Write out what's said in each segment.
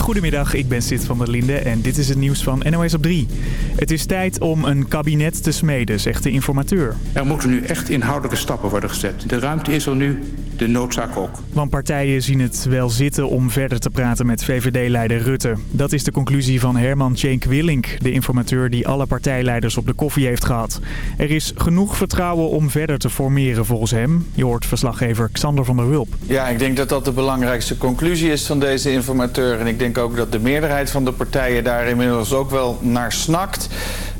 Goedemiddag, ik ben Sid van der Linde en dit is het nieuws van NOS op 3. Het is tijd om een kabinet te smeden, zegt de informateur. Er moeten nu echt inhoudelijke stappen worden gezet. De ruimte is er nu, de noodzaak ook. Want partijen zien het wel zitten om verder te praten met VVD-leider Rutte. Dat is de conclusie van Herman Cenk Willink, de informateur die alle partijleiders op de koffie heeft gehad. Er is genoeg vertrouwen om verder te formeren volgens hem. Je hoort verslaggever Xander van der Wulp. Ja, ik denk dat dat de belangrijkste conclusie is van deze informateur. En ik denk ook dat de meerderheid van de partijen daar inmiddels ook wel naar snakt.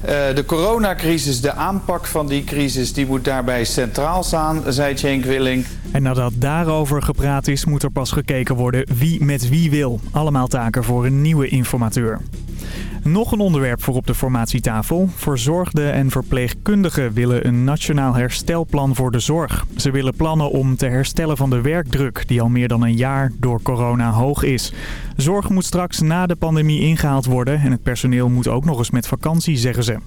Uh, de coronacrisis, de aanpak van die crisis, die moet daarbij centraal staan, zei Cenk Willing. En nadat daarover gepraat is, moet er pas gekeken worden wie met wie wil. Allemaal taken voor een nieuwe informateur. Nog een onderwerp voor op de formatietafel. Verzorgden en verpleegkundigen willen een nationaal herstelplan voor de zorg. Ze willen plannen om te herstellen van de werkdruk die al meer dan een jaar door corona hoog is. Zorg moet straks na de pandemie ingehaald worden en het personeel moet ook nog eens met vakantie, zeggen ze.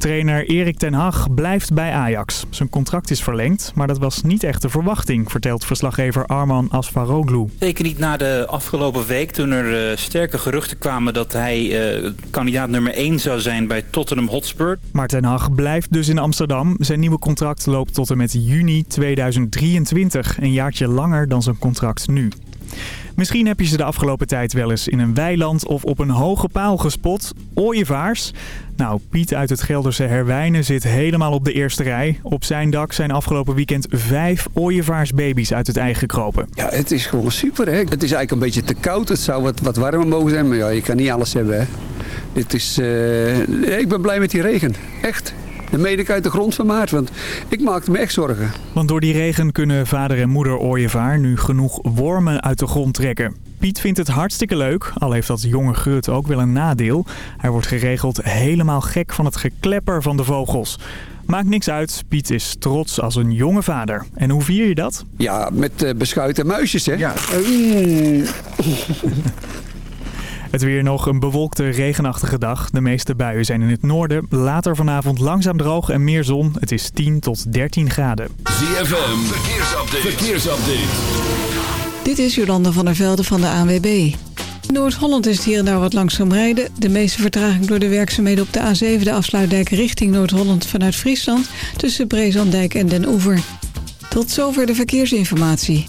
Trainer Erik ten Hag blijft bij Ajax. Zijn contract is verlengd, maar dat was niet echt de verwachting, vertelt verslaggever Arman Asfaroglu. Zeker niet na de afgelopen week toen er uh, sterke geruchten kwamen dat hij uh, kandidaat nummer 1 zou zijn bij Tottenham Hotspur. Maar ten Hag blijft dus in Amsterdam. Zijn nieuwe contract loopt tot en met juni 2023, een jaartje langer dan zijn contract nu. Misschien heb je ze de afgelopen tijd wel eens in een weiland of op een hoge paal gespot. Ooievaars. Nou, Piet uit het Gelderse Herwijnen zit helemaal op de eerste rij. Op zijn dak zijn afgelopen weekend vijf ooievaarsbaby's uit het ei gekropen. Ja, het is gewoon super hè. Het is eigenlijk een beetje te koud. Het zou wat, wat warmer mogen zijn, maar ja, je kan niet alles hebben hè. Dit is, uh... ik ben blij met die regen. Echt de mede uit de grond van maart. Want ik maakte me echt zorgen. Want door die regen kunnen vader en moeder ooievaar nu genoeg wormen uit de grond trekken. Piet vindt het hartstikke leuk, al heeft dat jonge grut ook wel een nadeel. Hij wordt geregeld helemaal gek van het geklepper van de vogels. Maakt niks uit, Piet is trots als een jonge vader. En hoe vier je dat? Ja, met uh, beschuit en muisjes hè. Ja. Mm. Het weer nog een bewolkte, regenachtige dag. De meeste buien zijn in het noorden. Later vanavond langzaam droog en meer zon. Het is 10 tot 13 graden. ZFM, verkeersupdate. verkeersupdate. Dit is Jolanda van der Velde van de ANWB. Noord-Holland is het hier en daar wat langzaam rijden. De meeste vertraging door de werkzaamheden op de A7, de afsluitdijk richting Noord-Holland vanuit Friesland... tussen Brezandijk en Den Oever. Tot zover de verkeersinformatie.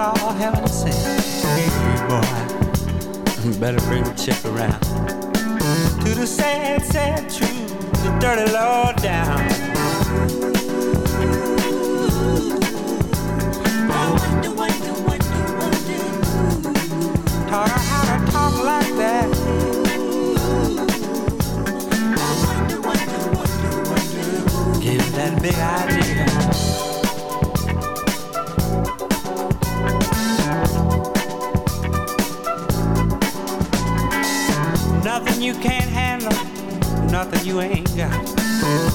saw him Hey boy, better bring a chick around. To the sad, sad truth, the dirty law down. Wonder, wonder, wonder, Taught her how to talk like that. Give that big idea. nothing you ain't got.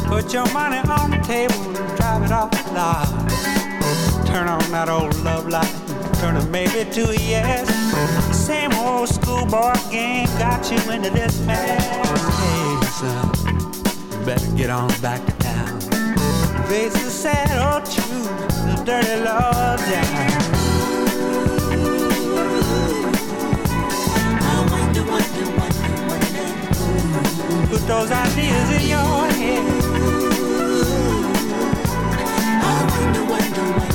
Put your money on the table and drive it off the lot. Turn on that old love light, turn it maybe to a yes. Same old schoolboy game got you into this mess. Hey, son, better get on back to town. Face the sad old truth, the dirty love. down. Put those ideas in your head. so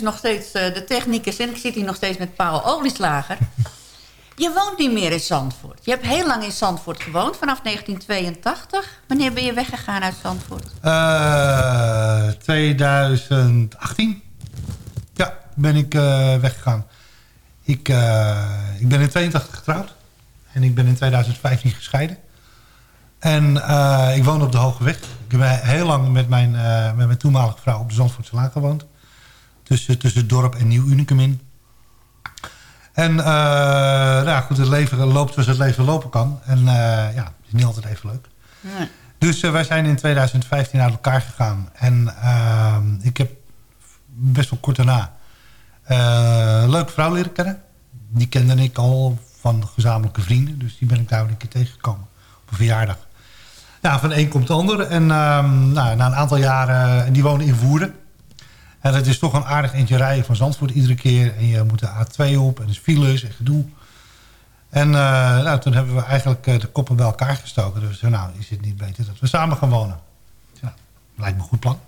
Nog steeds uh, de technicus en ik zit hier nog steeds met Paul Olieslager. Je woont niet meer in Zandvoort. Je hebt heel lang in Zandvoort gewoond, vanaf 1982. Wanneer ben je weggegaan uit Zandvoort? Uh, 2018. Ja, ben ik weggegaan. Ik, ik ben in 82 getrouwd. En ik ben in 2015 gescheiden. En ik woon op de Hoge Weg. Ik heb heel lang met mijn, met mijn toenmalige vrouw op de Zandvoortse Laan gewoond tussen, tussen het dorp en Nieuw Unicum in. En uh, nou goed, het leven loopt zoals het leven lopen kan. En uh, ja, het is niet altijd even leuk. Nee. Dus wij zijn in 2015 uit elkaar gegaan. En ehm, ik heb best wel kort daarna een leuke vrouw leren kennen. Die kende ik al van gezamenlijke vrienden. Dus die ben ik daar een keer tegengekomen. Op een verjaardag. Van een komt de ander. En ehm, nou, na een aantal jaren, en die woonde in Woerden. En het is toch een aardig eentje rijden van Zandvoort iedere keer. En je moet de A2 op en de files en gedoe. En uh, nou, toen hebben we eigenlijk uh, de koppen bij elkaar gestoken. Dus nou, is het niet beter dat we samen gaan wonen. Ja, lijkt me een goed plan.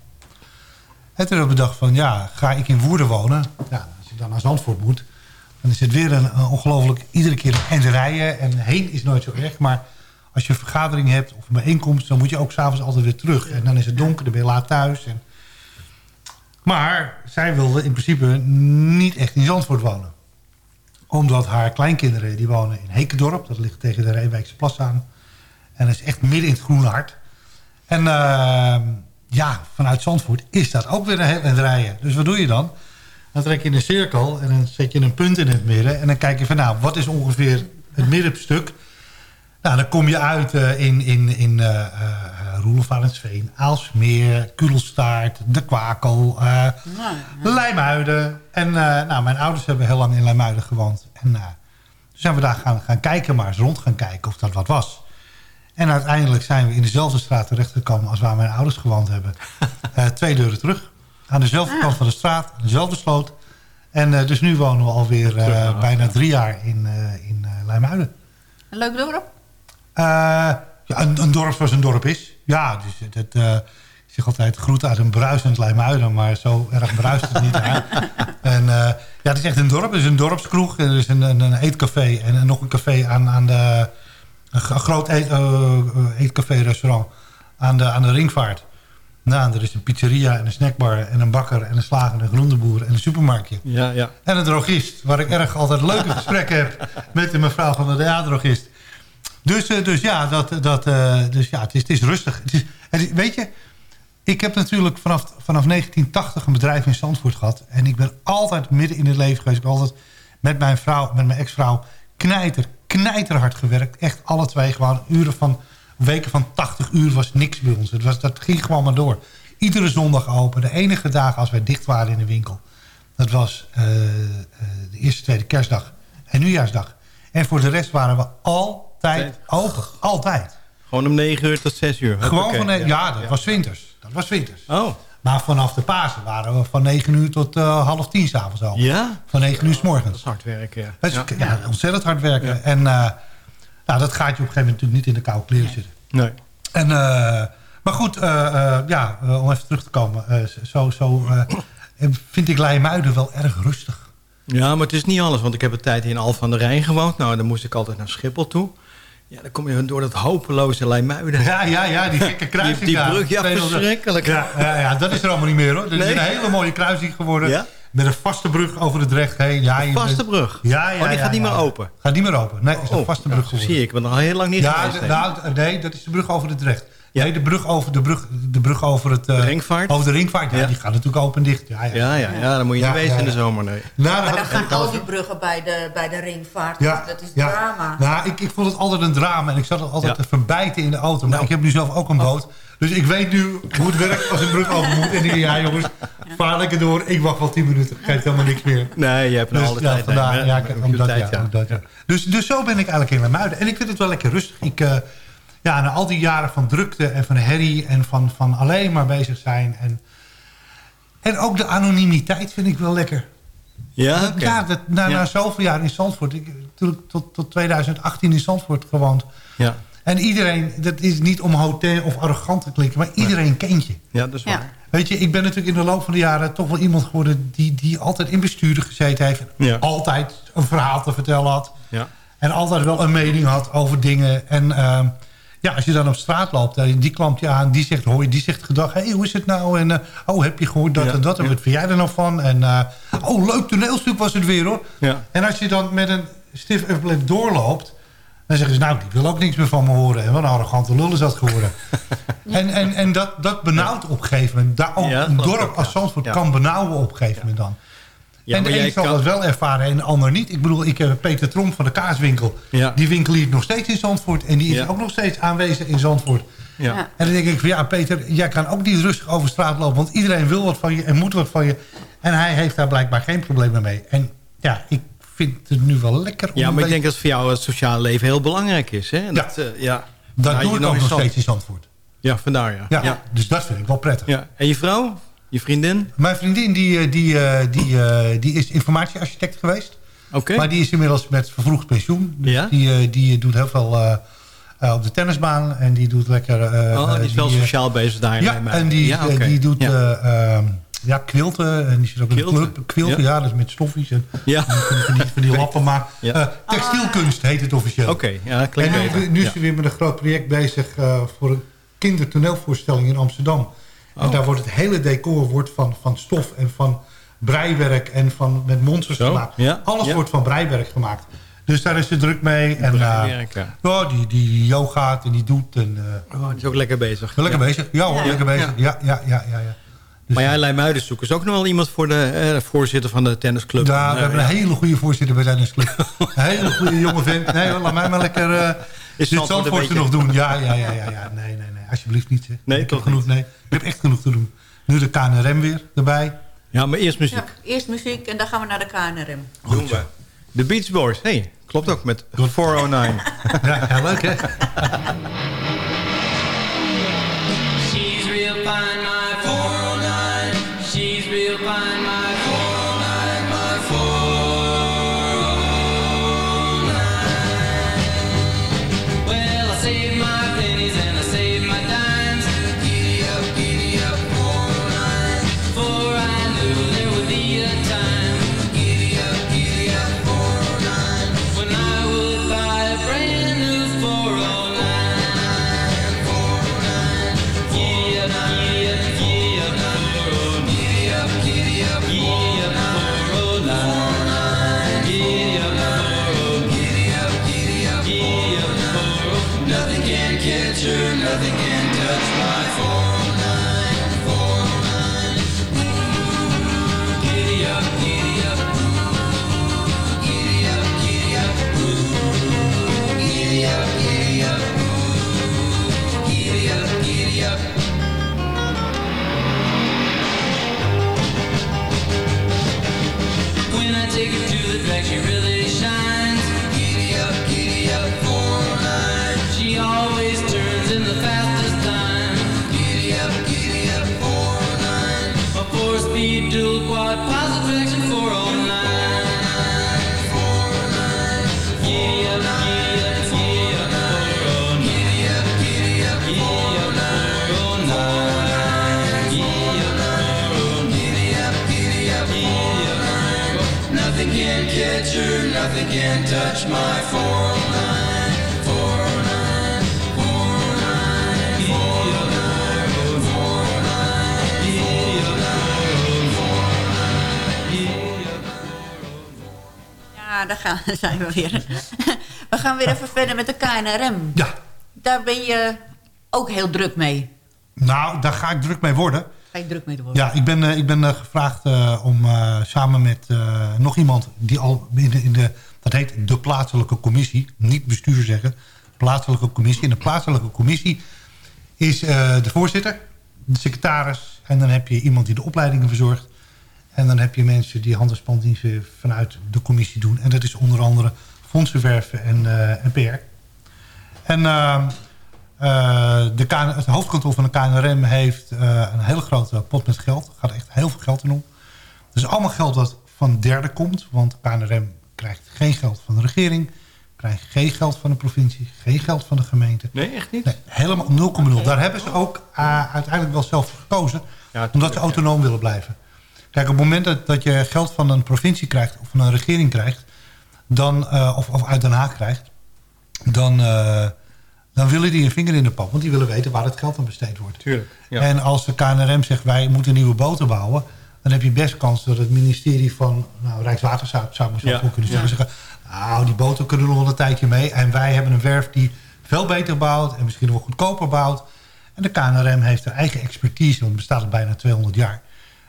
En toen hebben bedacht van, ja, ga ik in Woerden wonen? Als je dan naar Zandvoort moet, dan is het weer een, ongelooflijk... iedere keer een rijden en heen is nooit zo erg. Maar als je een vergadering hebt of een bijeenkomst... dan moet je ook s'avonds altijd weer terug. En dan is het donker, dan ben je laat thuis... En, maar zij wilde in principe niet echt in Zandvoort wonen. Omdat haar kleinkinderen die wonen in Hekendorp. Dat ligt tegen de Rijwijkse Plas aan. En dat is echt midden in het groene hart. En uh, ja, vanuit Zandvoort is dat ook weer een heel rijden. Dus wat doe je dan? Dan trek je een cirkel en dan zet je een punt in het midden. En dan kijk je van nou, wat is ongeveer het middenstuk nou, dan kom je uit uh, in, in, in uh, Roelofarensveen, Aalsmeer, Kudelstaart, De Kwakel, uh, Leimuiden. En nou, mijn ouders hebben heel lang in Leimuiden gewoond. En toen zijn we daar gaan, gaan kijken, maar eens rond gaan kijken of dat wat was. En uiteindelijk zijn we in dezelfde straat terechtgekomen als waar mijn ouders gewoond hebben. twee deuren terug. Aan dezelfde kant van de straat, dezelfde sloot. En eh, dus nu wonen we alweer eh, bijna drie jaar in, eh in eh, Lijmuiden. Een leuk dorp? Eh, ja, een, een dorp zoals een dorp is. Ja, dus het, eh, ik zeg altijd groet uit een bruisend Lijmuiden, maar zo erg bruist het niet. En eh, ja, het is echt een dorp. Het is een dorpskroeg. Er is een, een, een eetcafé en, en nog een café aan, aan de... Een groot eet, eetcafé-restaurant aan de, aan de ringvaart. Nou, er is een pizzeria en een snackbar en een bakker en een slager en een groenteboer en een supermarktje. Ja, ja. En een drogist, waar ik erg altijd leuke gesprekken heb met de mevrouw van de ja-drogist. Dus, eh, dus ja, dat, dat, eh, dus ja het, is, het is rustig. Het weet je, ik heb natuurlijk vanaf, vanaf 1980 een bedrijf in Zandvoort gehad. En ik ben altijd midden in het leven geweest. Ik ben altijd met mijn vrouw, met mijn ex-vrouw, knijter, knijterhard gewerkt. Echt alle twee gewoon uren van, weken van 80 uur was niks bij ons. Het was, dat ging gewoon maar door. Iedere zondag open. De enige dagen als wij dicht waren in de winkel. Dat was eh, de eerste, tweede kerstdag en nieuwjaarsdag. En voor de rest waren we altijd open. Altijd. Gewoon om 9 uur tot 6 uur. Gewoon van, ja, dat was winters. Dat was winters. Oh, Maar vanaf de Pasen waren we van 9 uur tot eh, half 10 s'avonds al. ja? Van 9 uur s Dat morgens. is hard werken, ja. Dat is ja. ja. ontzettend hard werken. En uh, nou, dat gaat je op een gegeven moment natuurlijk niet in de koude kleren zitten. Nee. En, uh, maar goed, uh, ja, om even terug te komen. zo zo vind ik Leimuiden wel erg rustig. Ja, maar het is niet alles. Want ik heb een tijd in Al van de Rijn gewoond. Nou, dan moest ik altijd naar Schiphol toe. Ja, dan kom je door dat hopeloze Leimuiden. Ja, ja, ja, die gekke kruising. Die, die brug, ja, verschrikkelijk. Ja, ja, ja, dat is er allemaal niet meer hoor. Dat Nee. is een hele mooie kruising geworden. Ja? Met een vaste brug over het recht heen. Ja, Een vaste brug? Ja, ja, Oh, die gaat niet meer open? Gaat niet meer open. Nee, is een Oh, vaste brug geworden. zie ik. Er al heel lang niet Ja, geweest. de- nou, nee, dat is de brug over het recht. Ja. Nee, de brug over, de brug, de brug over het... eh, De ringvaart? Over de ringvaart, ja, Ja. die gaat natuurlijk open en dicht. Ja, ja. ja, ja, ja, dan moet je Ja, niet wezen ja, in de zomer, nee. Nou, Maar dan gaan al die bruggen bij de, bij de ringvaart. Ja, dat is ja. drama. Nou, ik, ik vond het altijd een drama. En ik zat er altijd Ja. te verbijten in de auto. Maar ik heb nu zelf ook een boot. Dus ik weet nu hoe het werkt als een brug over moet. En ik denk, ja jongens, vaar lekker door. Ik wacht wel 10 minuten. Geeft helemaal niks meer. Nee, je hebt nou Dus al de ja, tijd. vandaar, hè? ja, ik, je omdat, tijd, ja, omdat, ja. Dus, dus zo ben ik eigenlijk in Lemuiden. En ik vind het wel lekker rustig. Ik, eh, ja, na al die jaren van drukte en van herrie... en van, van alleen maar bezig zijn... En, en ook de anonimiteit vind ik wel lekker. Ja, oké. Ja, dat, na, Ja. na zoveel jaar in Zandvoort. Ik heb natuurlijk tot, tot 2018 in Zandvoort gewoond. Ja. En iedereen, dat is niet om hotel of arrogant te klinken... maar iedereen kent je. ja, dat is Ja. waar. Weet je, ik ben natuurlijk in de loop van de jaren... toch wel iemand geworden die, die altijd in besturen gezeten heeft. en Ja. Altijd een verhaal te vertellen had. Ja. En altijd wel een mening had over dingen. En ehm, ja, als je dan op straat loopt, eh, die klampt je aan, die zegt hoi, die zegt gedag, hé, hey, hoe is het nou? En eh, oh, heb je gehoord dat Ja, en dat? En ja. wat vind jij er nou van? En eh, oh, leuk toneelstuk was het weer, hoor. Ja. En als je dan met een stiff upper doorloopt, dan zeggen ze, nou, die wil ook niks meer van me horen. En wat een arrogante lul is dat geworden. en en, en dat, dat benauwt op een gegeven moment. Daar, ook een dorp als. Zandvoort kan benauwen op een gegeven moment dan. Ja, en de jij zal kan- dat wel ervaren en de ander niet. Ik bedoel, ik heb Peter Tromp van de kaaswinkel. Ja. Die winkeliert nog steeds in Zandvoort. En die is Ja. ook nog steeds aanwezig in Zandvoort. Ja. Ja. En dan denk ik van ja, Peter, jij kan ook niet rustig over straat lopen. Want iedereen wil wat van je en moet wat van je. En hij heeft daar blijkbaar geen problemen mee. En ja, ik vind het nu wel lekker. om Ja, maar ik denk dat voor jou het sociale leven heel belangrijk is. Hè? En Ja. Dat, eh, ja. Dat Nou, doe je ik ook nog steeds in Zandvoort. Ja, vandaar ja. Ja, ja. dus dat vind ik wel prettig. Ja. En je vrouw? Je vriendin? Mijn vriendin die, eh, die, eh, die, eh, die is informatiearchitect geweest. Oké. Maar die is inmiddels met vervroegd pensioen. Dus Ja? die, die doet heel veel op de tennisbaan. En die doet lekker... oh, die is wel sociaal bezig daar. Ja, en die, ja, die doet Ja. ehm, ja, quilten. En die zit ook in de club. Quilten, ja. Is met stoffies en Ja. van die, van die, lappen. Maar textielkunst heet het officieel. Oké, ja, klinkt en nu, nu is ze weer met een groot project bezig voor een kindertoneelvoorstelling in Amsterdam. En Oh. daar wordt het hele decor wordt van, van stof en van breiwerk en van, met monsters Zo, gemaakt. ja, Alles ja. wordt van breiwerk gemaakt. Dus daar is ze druk mee. En, eh, ja, die, die yogaat en die doet. En, eh, Oh, die is ook lekker bezig. lekker Ja. bezig. Ja hoor, Ja. lekker bezig. Ja, ja, ja, ja. ja. Dus, Maar ja, Leimuiden zoeken is ook nog wel iemand voor de eh, voorzitter van de tennisclub. ja, we hebben een hele goede voorzitter bij tennisclub. een hele goede jonge vent. Nee, laat mij maar lekker eh dit Zandvoort nog doen. Ja, ja, ja, ja, ja. Nee, nee, nee. Alsjeblieft niet. Hè. Nee, ik heb toch genoeg. niet. Nee, ik heb echt genoeg te doen. Nu de KNRM weer erbij. Ja, maar eerst muziek. Ja, eerst muziek en dan gaan we naar de KNRM. Doen we. De Beach Boys. hey, klopt ook met 409. Ja, ja leuk hè. She's real fine, weer even verder met de KNRM. Ja. Daar ben je ook heel druk mee. Nou, daar ga ik druk mee worden. Ga je druk mee worden? Ja, ik ben, eh, ik ben eh, gevraagd eh, om samen met nog iemand... die al in de, in de... dat heet de plaatselijke commissie. Niet bestuur zeggen. Plaatselijke commissie. En de plaatselijke commissie is de voorzitter, de secretaris... en dan heb je iemand die de opleidingen verzorgt. En dan heb je mensen die handelspanddiensten vanuit de commissie doen. En dat is onder andere fondsenwerven en, eh, en PR. En ehm, eh, de KN het hoofdkantoor van de KNRM heeft eh, een hele grote pot met geld. Er gaat echt heel veel geld in om. Dus allemaal geld dat van derden komt. Want de KNRM krijgt geen geld van de regering. Krijgt geen geld van de provincie. Geen geld van de gemeente. Nee, echt niet? Nee, helemaal 0,0. Daar hebben ze ook uiteindelijk wel zelf voor gekozen. omdat ze autonoom willen blijven. Kijk, op het moment dat, dat je geld van een provincie krijgt... of van een regering krijgt... Dan, eh, of, of uit Den Haag krijgt... dan, eh, dan willen die een vinger in de pap. Want die willen weten waar het geld aan besteed wordt. Tuurlijk. Ja. En als de KNRM zegt wij moeten nieuwe boten bouwen... dan heb je best kans dat het ministerie van nou, Rijkswaterstaat... zou ik zo Ja, kunnen ja. zeggen, nou, die boten kunnen nog wel een tijdje mee... en wij hebben een werf die veel beter bouwt... en misschien nog wel goedkoper bouwt. En de KNRM heeft haar eigen expertise... want het bestaat al bijna 200 jaar...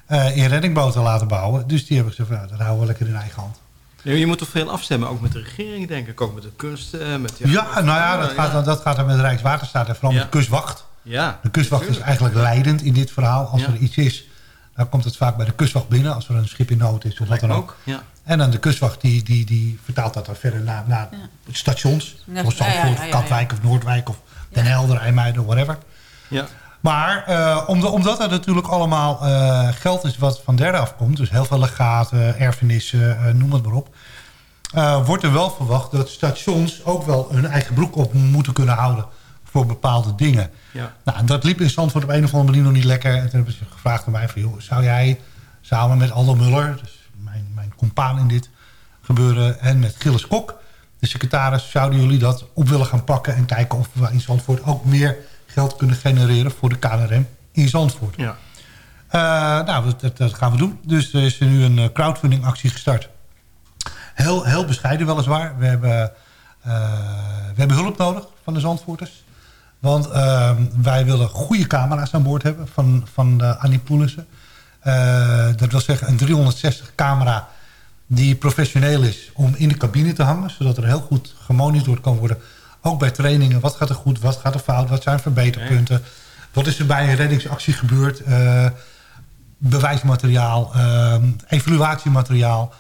eh, in reddingboten laten bouwen. Dus die hebben gezegd, van, nou, dat houden we lekker in eigen hand. Nee, je moet toch veel afstemmen, ook met de regering, denk ik. Ook met de kunst. eh, Met, Ja, nou ja, dat, gaat, dan- dat gaat dan met Rijkswaterstaat en vooral Ja. met de kustwacht. Ja, De kustwacht is eigenlijk leidend in dit verhaal. Als Ja. er iets is, dan komt het vaak bij de kustwacht binnen. Als er een schip in nood is of wat dan ook. ook, ja. En dan de kustwacht die, die, die vertaalt dat dan verder naar, naar stations. Zoals ja, ja, Zandvoort, ja, ja, Katwijk of Noordwijk of Den Helder, IJmuiden, whatever. Ja. Maar eh, omdat, omdat er natuurlijk allemaal eh, geld is wat van derden afkomt... dus heel veel legaten, erfenissen, eh, noem het maar op... wordt er wel verwacht dat stations ook wel hun eigen broek op moeten kunnen houden... voor bepaalde dingen. Ja. Nou, dat liep in Zandvoort op een of andere manier nog niet lekker. En toen hebben ze gevraagd aan mij van... Joh, zou jij samen met Aldo Muller, dus mijn, mijn compaan in dit gebeuren... en met Gilles Kok, de secretaris... zouden jullie dat op willen gaan pakken... en kijken of we in Zandvoort ook meer geld kunnen genereren... voor de KNRM in Zandvoort. Ja. Eh, nou, dat, dat, gaan we doen. Dus er is nu een eh, crowdfunding actie gestart. Heel, heel bescheiden weliswaar. We hebben, eh, we hebben hulp nodig van de Zandvoorters. Want eh, wij willen goede camera's aan boord hebben van, van. Uh, dat wil zeggen een 360 camera die professioneel is om in de cabine te hangen. Zodat er heel goed gemonitord kan worden. Ook bij trainingen. Wat gaat er goed, wat gaat er fout, wat zijn verbeterpunten. Wat is er bij een reddingsactie gebeurd? Uh, bewijsmateriaal, uh, evaluatiemateriaal.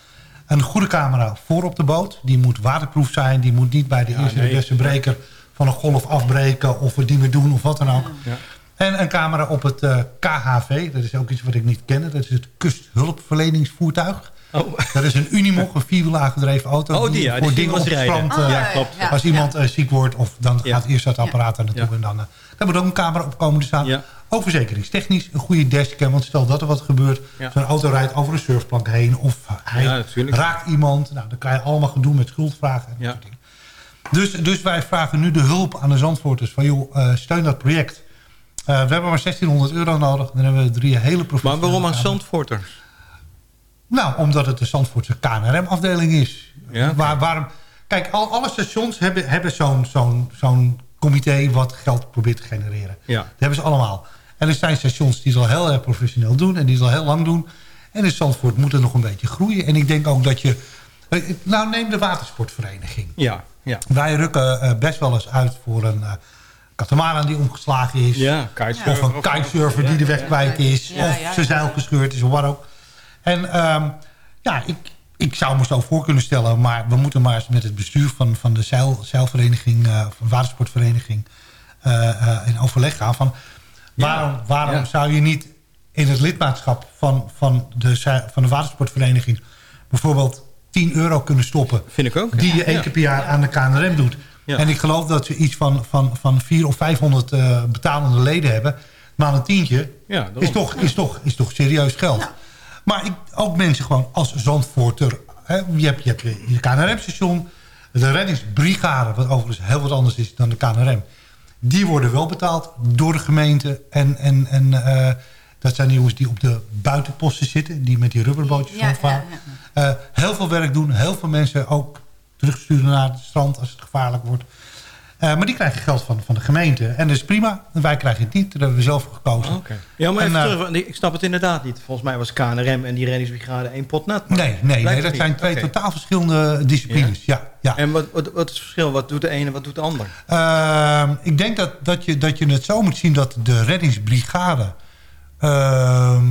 Een goede camera voor op de boot. Die moet waterproof zijn. Die moet niet bij de ja, eerste nee. de beste breker van een golf afbreken of het niet meer doen of wat dan ook. Ja. En een camera op het uh, KHV. Dat is ook iets wat ik niet ken. Dat is het kusthulpverleningsvoertuig. Oh. Dat is een Unimog, een vierwiel aangedreven auto. Oh, die, ja, voor dingen op strand. Oh, ja, klopt. Als iemand uh, ziek wordt, of dan gaat eerst dat apparaat er naartoe. En dan, uh, daar moet ook een camera op komen te staan. Ook verzekeringstechnisch, een goede dashcam. Want stel dat er wat gebeurt. Zo'n auto rijdt over een surfplank heen. Of hij raakt iemand. Nou, dan krijg je allemaal gedoe met schuldvragen. En dat dingen. Dus, dus wij vragen nu de hulp aan de Zandvoorters. Van joh, steun dat project. we hebben maar 1600 euro nodig. Dan hebben we drie hele Maar waarom aan Zandvoorters? Nou, omdat het de Zandvoortse KNRM-afdeling is. Ja. Waar, waarom, kijk, al, alle stations hebben, hebben zo'n zo'n zo'n comité wat geld probeert te genereren. Ja. Dat hebben ze allemaal. En er zijn stations die het al heel erg professioneel doen... en die het al heel lang doen. En in Zandvoort moet het nog een beetje groeien. En ik denk ook dat je... Nou, neem de watersportvereniging. Ja, ja. Wij rukken uh, best wel eens uit voor een... Uh, katamaran die omgeslagen is. Ja, of een kitesurfer die de weg kwijt is. of zijn zeil gescheurd is, of wat ook. En um, ja, ik, ik zou me zo voor kunnen stellen... maar we moeten maar eens met het bestuur van, van de zeil, zeilvereniging... Uh, van watersportvereniging uh, uh, in overleg gaan... van waarom, ja, waarom ja. zou je niet in het lidmaatschap van, van, de, van de watersportvereniging... bijvoorbeeld 10 euro kunnen stoppen... Vind ik ook. Die je één keer per jaar aan de KNRM doet. En ik geloof dat ze iets van, van, van 400 of 500 betalende leden hebben... maar een tientje is, toch, is, toch, is toch serieus geld. Maar ik, ook mensen gewoon als Zandvoorter hè, je hebt je, hebt je KNRM-station, de reddingsbrigade... wat overigens heel wat anders is dan de KNRM... die worden wel betaald door de gemeente. En, en, en eh, dat zijn de jongens die op de buitenposten zitten... die met die rubberbootjes Ja, rondvaren. ja, Eh, heel veel werk doen, heel veel mensen ook terugsturen naar het strand... als het gevaarlijk wordt. Eh, maar die krijgen geld van, van de gemeente. En dat is prima. En wij krijgen het niet. Daar hebben we zelf voor gekozen. Oké. Ja, maar En, even eh, terug. want Ik snap het inderdaad niet. Volgens mij was KNRM en die reddingsbrigade één pot nat. Nee, nee, nee dat zijn twee totaal verschillende disciplines. Ja? Ja, En wat, wat, wat is het verschil? Wat doet de ene, wat doet de ander? Ehm, ik denk dat, dat, je, dat je het zo moet zien dat de reddingsbrigade... ehm,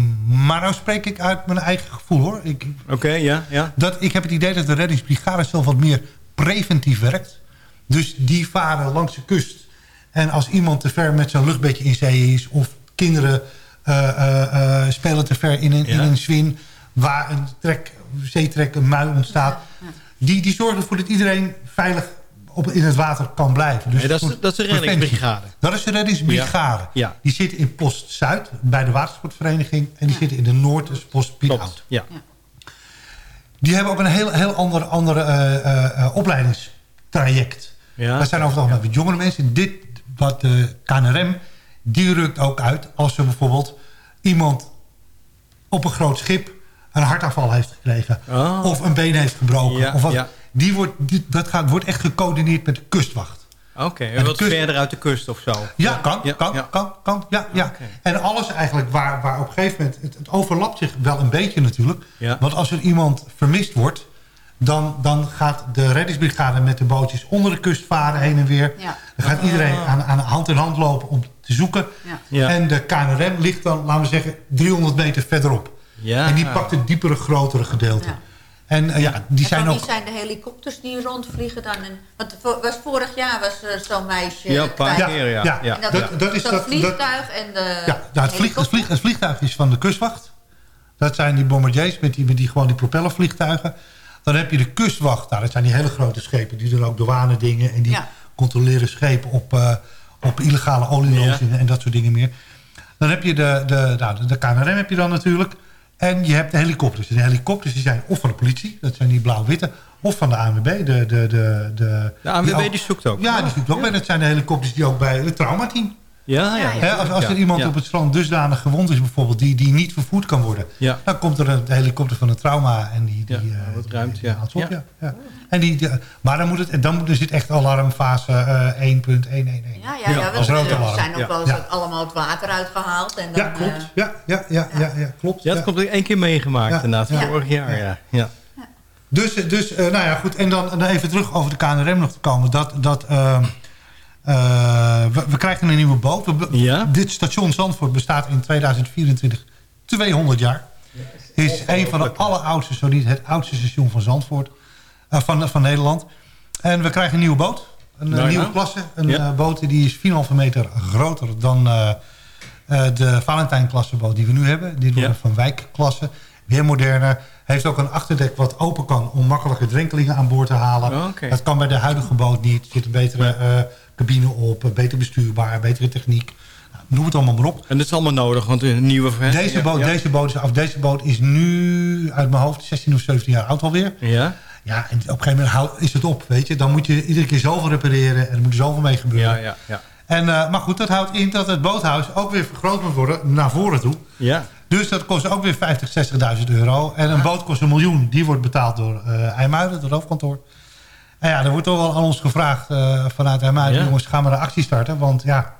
maar nou spreek ik uit mijn eigen gevoel hoor. Ik, Oké, ja, ja. dat, ik heb het idee dat de reddingsbrigade zelf wat meer preventief werkt. Dus die varen langs de kust. En als iemand te ver met zijn luchtbedje in zee is... of kinderen eh, eh, eh, spelen te ver in een, in Ja. een zwin... waar een trek, zeetrek, een mui ontstaat... Die, die zorgen ervoor dat iedereen veilig op, in het water kan blijven. Dus Nee, dat is- dat is de reddingsbrigade. Dat is de reddingsbrigade. Ja, ja. Die zit in Post Zuid bij de watersportvereniging... en die zitten in de Noord, dus Post Piet Klopt, ja. die hebben ook een heel, heel ander andere eh, eh, eh, opleidingstraject. Ja. Dat zijn over het algemeen wat jongere mensen. Dit, wat de KNRM, die rukt ook uit als er bijvoorbeeld iemand op een groot schip een hartaanval heeft gekregen. Oh. Of een been heeft gebroken. Ja, of wat, ja. die wordt, die- dat gaat, wordt echt gecoördineerd met de kustwacht. Oké, En wat kust- verder uit de kust of zo? Ja, kan, ja, kan, ja. kan, kan. Ja, ja. En alles eigenlijk waar, waar op een gegeven moment... Het, het overlapt zich wel een beetje natuurlijk. Ja. Want als er iemand vermist wordt... Dan, dan gaat de reddingsbrigade met de bootjes onder de kust varen heen en weer. Ja. Dan gaat iedereen Ah. aan, aan hand in hand lopen om te zoeken. Ja. Ja. En de KNRM ligt dan, laten we zeggen, 300 meter verderop. Ja. En die pakt het diepere, grotere gedeelte. Ja. En eh, ja, die En zijn ook... wie zijn de helikopters die rondvliegen dan? En, want was vorig jaar was er zo'n meisje Ja, een paar keer, ja. ja, ja. En dat, Dat- dat is dat, vliegtuig en de Ja, nou, het, vlieg, het, vlieg, het vliegtuig is van de kustwacht. Dat zijn die bombardiers met die, met die, gewoon die propellervliegtuigen. Dan heb je de kustwacht. Nou, dat zijn die hele grote schepen. Die doen ook douane dingen. En die Ja. controleren schepen op, eh, op illegale olielozingen en dat soort dingen meer. Dan heb je de, de, nou, de, de KNRM heb je dan natuurlijk. En je hebt de helikopters. En de helikopters die zijn of van de politie. Dat zijn die blauw-witte. Of van de ANWB. De, de, de, de, De ANWB ook- die zoekt ook. Ja, die zoekt ook. bij. Dat zijn de helikopters die ook bij het traumateam. Ja, ja. Hè, als, als er Ja, iemand ja. op het strand dusdanig gewond is bijvoorbeeld... die, die niet vervoerd kan worden... Ja. dan komt er een helikopter van het trauma... en die, die, Ja, eh, die- ruimt, die ja. haalt ze op, Ja. ja. ja. En die, die- maar dan, moet het, dan moet, er zit echt alarmfase eh 1.111. Ja, ja, ja. als we, rood alarm. zijn ook Ja. wel eens Ja. allemaal het water uitgehaald. En dan, Ja, klopt. eh, Ja, ja, ja, ja, ja, klopt. Ja, dat ja. komt er één keer meegemaakt Ja. inderdaad, Ja. vorig jaar. Ja. Ja. Dus, dus nou ja, goed. En dan, dan even terug over de KNRM nog te komen. Dat, dat, ehm, eh, we, we krijgen een nieuwe boot. We- Ja. Dit station Zandvoort bestaat in 2024 200 jaar. Is een van de alleroudste, zo niet het oudste station van Zandvoort. eh, van, van Nederland. En we krijgen een nieuwe boot. Een eh, Nou, nieuwe klasse. Een Ja. eh, boot die is 4,5 meter groter dan eh, eh, de Valentijn-klasseboot die we nu hebben. Dit wordt Ja. Van Wijk-klasse. Weer moderner. Heeft ook een achterdek wat open kan om makkelijke drenkelingen aan boord te halen. Oh. Dat kan bij de huidige boot niet. Er zit een betere eh, cabine op, beter bestuurbaar, betere techniek. Nou, noem het allemaal maar op. En dat is allemaal nodig, want een nieuwe... Deze, boot, ja. Deze, boot is, of deze boot is nu uit mijn hoofd 16 of 17 jaar oud alweer. Ja, Ja, en op een gegeven moment is het op, weet je. Dan moet je iedere keer zoveel repareren en er moet zoveel mee gebeuren. ja, ja. ja. En, eh, maar goed, dat houdt in dat het boothuis ook weer vergroot moet worden naar voren toe. ja. Dus dat kost ook weer 50, 60.000 euro. En een boot kost een miljoen. Die wordt betaald door eh IJmuiden, het hoofdkantoor. En ja, er wordt toch wel aan ons gevraagd eh, vanuit IJmuiden... Ja. jongens, ga maar een actie starten. Want ja,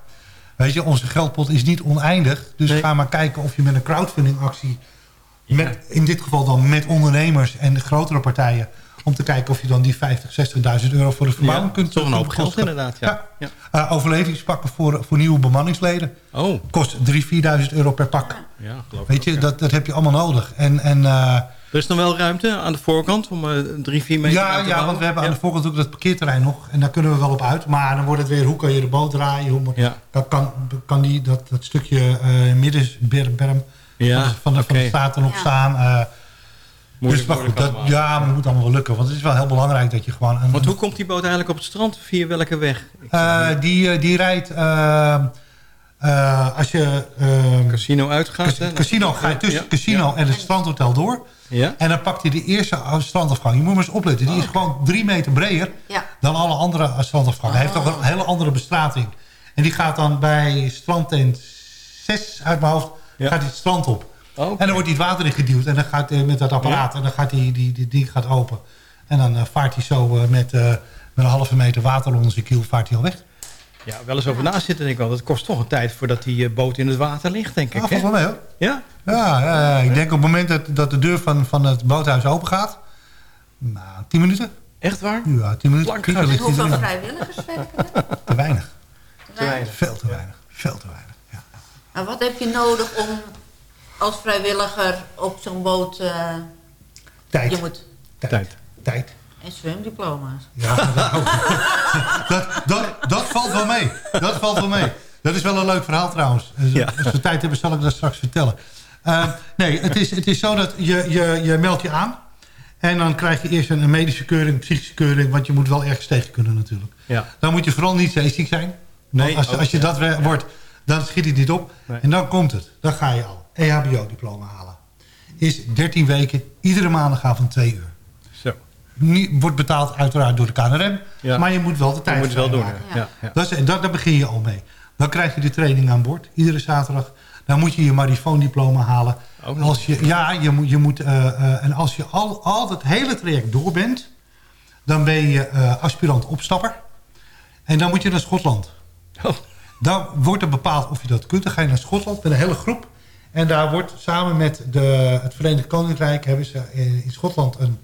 weet je, onze geldpot is niet oneindig. Dus Nee. ga maar kijken of je met een crowdfunding actie... Met, in dit geval dan met ondernemers en de grotere partijen... om te kijken of je dan die 50, 60.000 euro voor de verbouwing Ja, kunt... toch een hoop kunt geld inderdaad, ja. Ja. Eh, overlevingspakken voor, voor nieuwe bemanningsleden. Oh, Kost 3.000, 4.000 euro per pak. ja, geloof ik Weet je, ook, ja. dat, dat heb je allemaal nodig. En, en, eh, Er is nog wel ruimte aan de voorkant om eh, drie, vier meter ja, te ja, bouwen? want we hebben aan de voorkant ook dat parkeerterrein nog. En daar kunnen we wel op uit. Maar dan wordt het weer, hoe kan je de boot draaien? Hoe, moet- Ja. kan, kan, kan die, dat, dat stukje eh middensberm Ja, van, de, van, de, van de oké. staat erop Ja. staan? eh, Moeilijk, dus maar goed, dat, ja, maar dat moet allemaal wel lukken. Want het is wel heel belangrijk dat je gewoon... Een, Want hoe komt die boot eigenlijk op het strand? Via welke weg? Eh, die, die rijdt... Eh, als je... ehm, Casino uitgaat. hè? casino ga je tussen Ja, casino ja. en het strandhotel door. Ja. En dan pakt hij de eerste strandafgang. Je moet maar eens opletten. Die is gewoon drie meter breder Ja. dan alle andere strandafgangen. Hij heeft ook een hele andere bestrating. En die gaat dan bij strandtent 6 uit mijn hoofd... Ja. gaat hij het strand op. Oh, En dan wordt hij het water in geduwd. En dan gaat hij met dat apparaat. En dan gaat hij, die, die ding gaat open. En dan eh, vaart hij zo eh, met, eh, met een halve meter water onder zijn kiel... vaart hij al weg. Ja, wel eens over na zitten denk ik wel. Dat kost toch een tijd voordat die eh, boot in het water ligt, denk ik. Ja, hè? volgens mij wel. Ja? Ja, ja, ja, ik denk op het moment dat, dat de deur van, van het boothuis open gaat... Nou, 10 minuten? Echt waar? Ja, 10 minuten. En hoeveel vrijwilligers werken er? Te weinig. Te weinig. Veel te weinig. Veel te weinig. Ja. Maar wat heb je nodig om als vrijwilliger op zo'n boot... eh, Tijd. je moet... Tijd. Tijd. En zwemdiploma's. Ja, dat, dat, dat, dat valt wel mee. Dat valt wel mee. Dat is wel een leuk verhaal trouwens. Als Ja. als we tijd hebben, zal ik dat straks vertellen. Eh, nee, het is, het is zo dat je, je, je meldt je aan. En dan krijg je eerst een, medische keuring, psychische keuring. Want je moet wel ergens tegen kunnen natuurlijk. Ja. Dan moet je vooral niet zeeziek zijn. Nee, als, ook, als je ja. dat wordt, dan schiet het niet op. Nee. En dan komt het. Dan ga je al. EHBO-diploma halen. Is 13 weken, iedere maandagavond 2 uur. Niet, wordt betaald uiteraard door de KNRM. Ja. Maar je moet wel de Je tijd moet het wel doen. Ja. Ja. Dat is, dat, daar begin je al mee. Dan krijg je de training aan boord, iedere zaterdag. Dan moet je je marifoondiploma halen. Als je, ja, je moet, je moet, eh, eh, en als je al, al het hele traject door bent... dan ben je eh, aspirant opstapper. En dan moet je naar Schotland. Oh. Dan wordt er bepaald of je dat kunt. Dan ga je naar Schotland met een hele groep. En daar wordt samen met de, het Verenigd Koninkrijk... hebben ze in, in Schotland een,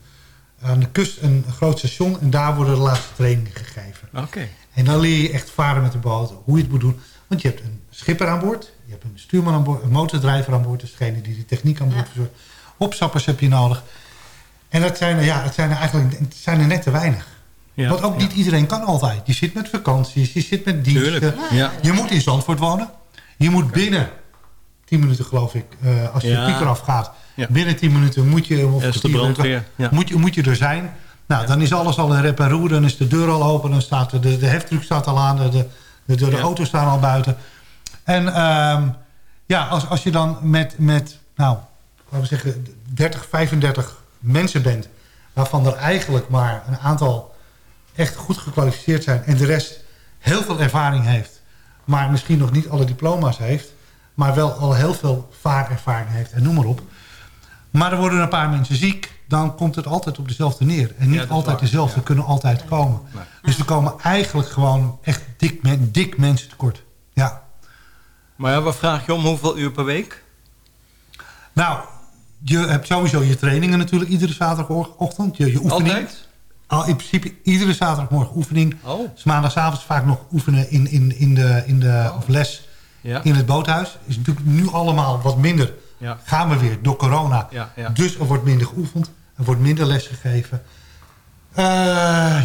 aan de kust een, groot station. En daar worden de laatste trainingen gegeven. Oké. En dan leer je echt varen met de boot. Hoe je het moet doen. Want je hebt een schipper aan boord. Je hebt een stuurman aan boord. Een motordrijver aan boord. Dus degene die de techniek aan boord Ja. verzorgt. Opstappers heb je nodig. En dat zijn er, ja, het zijn er eigenlijk het zijn er net te weinig. Ja. Want ook niet iedereen kan altijd. Je zit met vakanties. Je zit met diensten. Ja. Je moet in Zandvoort wonen. Je moet binnen 10 minuten geloof ik. eh, als je Ja. de pieker afgaat. Ja. Binnen 10 minuten moet je... Of de brandweer, ja. Moet, je, moet je er zijn. Nou, dan is alles al in rep en roer. Dan is de deur al open. Dan staat de, de heftruck staat al aan. De, de, de, auto's staan al buiten. En ehm, ja, als, als je dan met, met nou, laten we zeggen, 30, 35 mensen bent... waarvan er eigenlijk maar een aantal echt goed gekwalificeerd zijn... en de rest heel veel ervaring heeft... maar misschien nog niet alle diploma's heeft... maar wel al heel veel vaarervaring heeft en noem maar op. Maar er worden een paar mensen ziek... dan komt het altijd op dezelfde neer. En niet altijd waar, dezelfde ja. kunnen altijd komen. Nee. Dus we komen eigenlijk gewoon echt dik, men, dik mensen tekort. Ja. Maar ja, wat vraag je om? Hoeveel uur per week? Nou, je hebt sowieso je trainingen natuurlijk iedere zaterdagochtend. Je, je oefening. Altijd? Al in principe iedere zaterdagmorgen oefening. Oh. Dus maandagavond vaak nog oefenen in, in, in de, in de of les Ja. in het boothuis. Is natuurlijk nu allemaal wat minder. Ja. Gaan we weer door corona. Ja, ja. Dus er wordt minder geoefend. Er wordt minder les gegeven. Eh,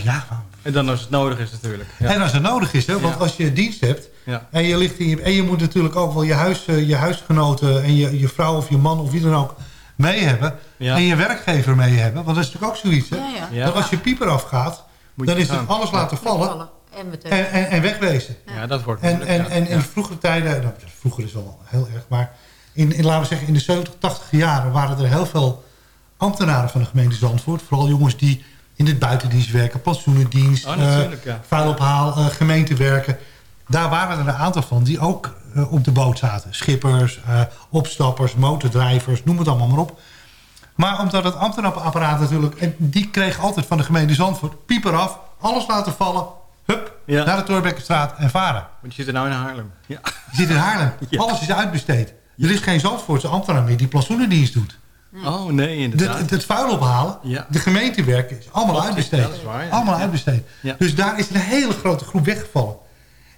ja, En dan als het nodig is natuurlijk. Ja. en als het nodig is, hè, want Ja. als je dienst hebt... Ja. En, je ligt in je, en je moet natuurlijk ook wel je, huis, eh, je huisgenoten... en je, je vrouw of je man of wie dan ook mee hebben. Ja. En je werkgever mee hebben. Want dat is natuurlijk ook zoiets. Hè? Ja, ja. Ja. Dat als je pieper afgaat... Moet je dan is gaan. het alles laten vallen En meteen. en, en, en wegwezen. Ja, dat wordt En, en, ja. en in vroegere tijden... Nou, vroeger is wel heel erg, maar... In, in, laten we zeggen, in de 70, 80 jaren waren er heel veel ambtenaren van de gemeente Zandvoort. Vooral jongens die in het buitendienst werken, pensioenendienst, Oh, eh ja. vuilophaal, eh, gemeente werken. Daar waren er een aantal van die ook eh, op de boot zaten. Schippers, eh, opstappers, motordrijvers, noem het allemaal maar op. Maar omdat het ambtenapparaat natuurlijk... en die kreeg altijd van de gemeente Zandvoort... pieper af, alles laten vallen... hup, Ja. naar de Torbekkenstraat en varen. Want je zit er nou in Haarlem. Ja. Je zit in Haarlem. Ja. Alles is uitbesteed. Er is geen Zandvoortse ambtenaar meer die plantsoenendienst doet. Oh nee, De, inderdaad. het, het vuil ophalen, Ja. de gemeentewerk is allemaal Klopt, uitbesteed. dat is waar, ja. Allemaal Ja. uitbesteed. Ja. Dus daar is een hele grote groep weggevallen.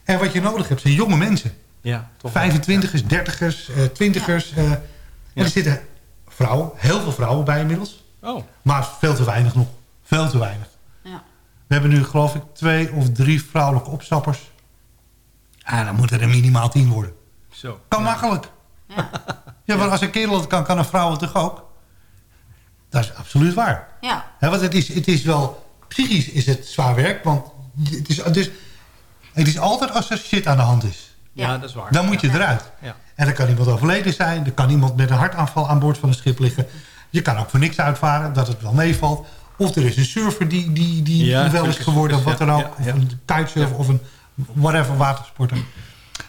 En wat je nodig hebt zijn jonge mensen. ja, toch wel. 25ers, 30ers, eh 20ers. eh, en er zitten vrouwen, heel veel vrouwen bij inmiddels. Oh, Maar veel te weinig nog. Veel te weinig. We hebben nu geloof ik twee of drie vrouwelijke opstappers. Ah, dan moeten er minimaal tien worden. zo. Kan makkelijk. Ja. Ja, want als een kerel het kan, kan een vrouw het toch ook? Dat is absoluut waar. ja. Hè, want het is, het is wel... Psychisch is het zwaar werk, want het is, dus, het is altijd als er shit aan de hand is. Ja, dat is waar. Dan moet je eruit. Ja. En dan kan iemand overleden zijn. Er kan iemand met een hartaanval aan boord van een schip liggen. Je kan ook voor niks uitvaren, dat het wel meevalt. Of er is een surfer die, die, die Ja, wel is geworden, of wat ja, dan ook. ja, ja. Of een kitesurf of een whatever watersporter.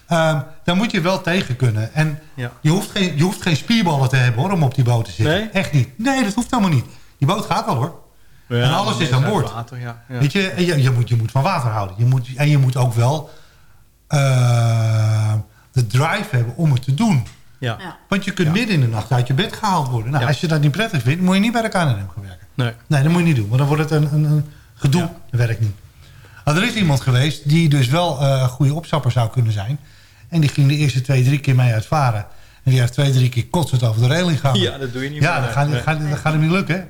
Ehm dan moet je wel tegen kunnen. En Ja. je, hoeft geen, je hoeft geen spierballen te hebben hoor, om op die boot te zitten. Nee? Echt niet. Nee, dat hoeft helemaal niet. Die boot gaat wel hoor. Ja, en alles is aan boord. Water, ja. Ja. Weet je, en je, je, moet, je moet van water houden. Je moet, en je moet ook wel eh, de drive hebben om het te doen. Ja. Ja. Want je kunt Ja. midden in de nacht uit je bed gehaald worden. Nou, Ja. Als je dat niet prettig vindt, moet je niet bij de KNRM gaan werken. Nee. Nee, dat moet je niet doen. Want dan wordt het een, een, een gedoe. Ja. Dat werkt niet. Maar er is iemand geweest die dus wel eh, een goede opstapper zou kunnen zijn. En die ging de eerste twee, drie keer mee uitvaren. En die heeft twee, drie keer kotsend over de reling gegaan. Ja, dat doe je niet Ja, meer. dat gaat, Nee. gaat, hem niet lukken.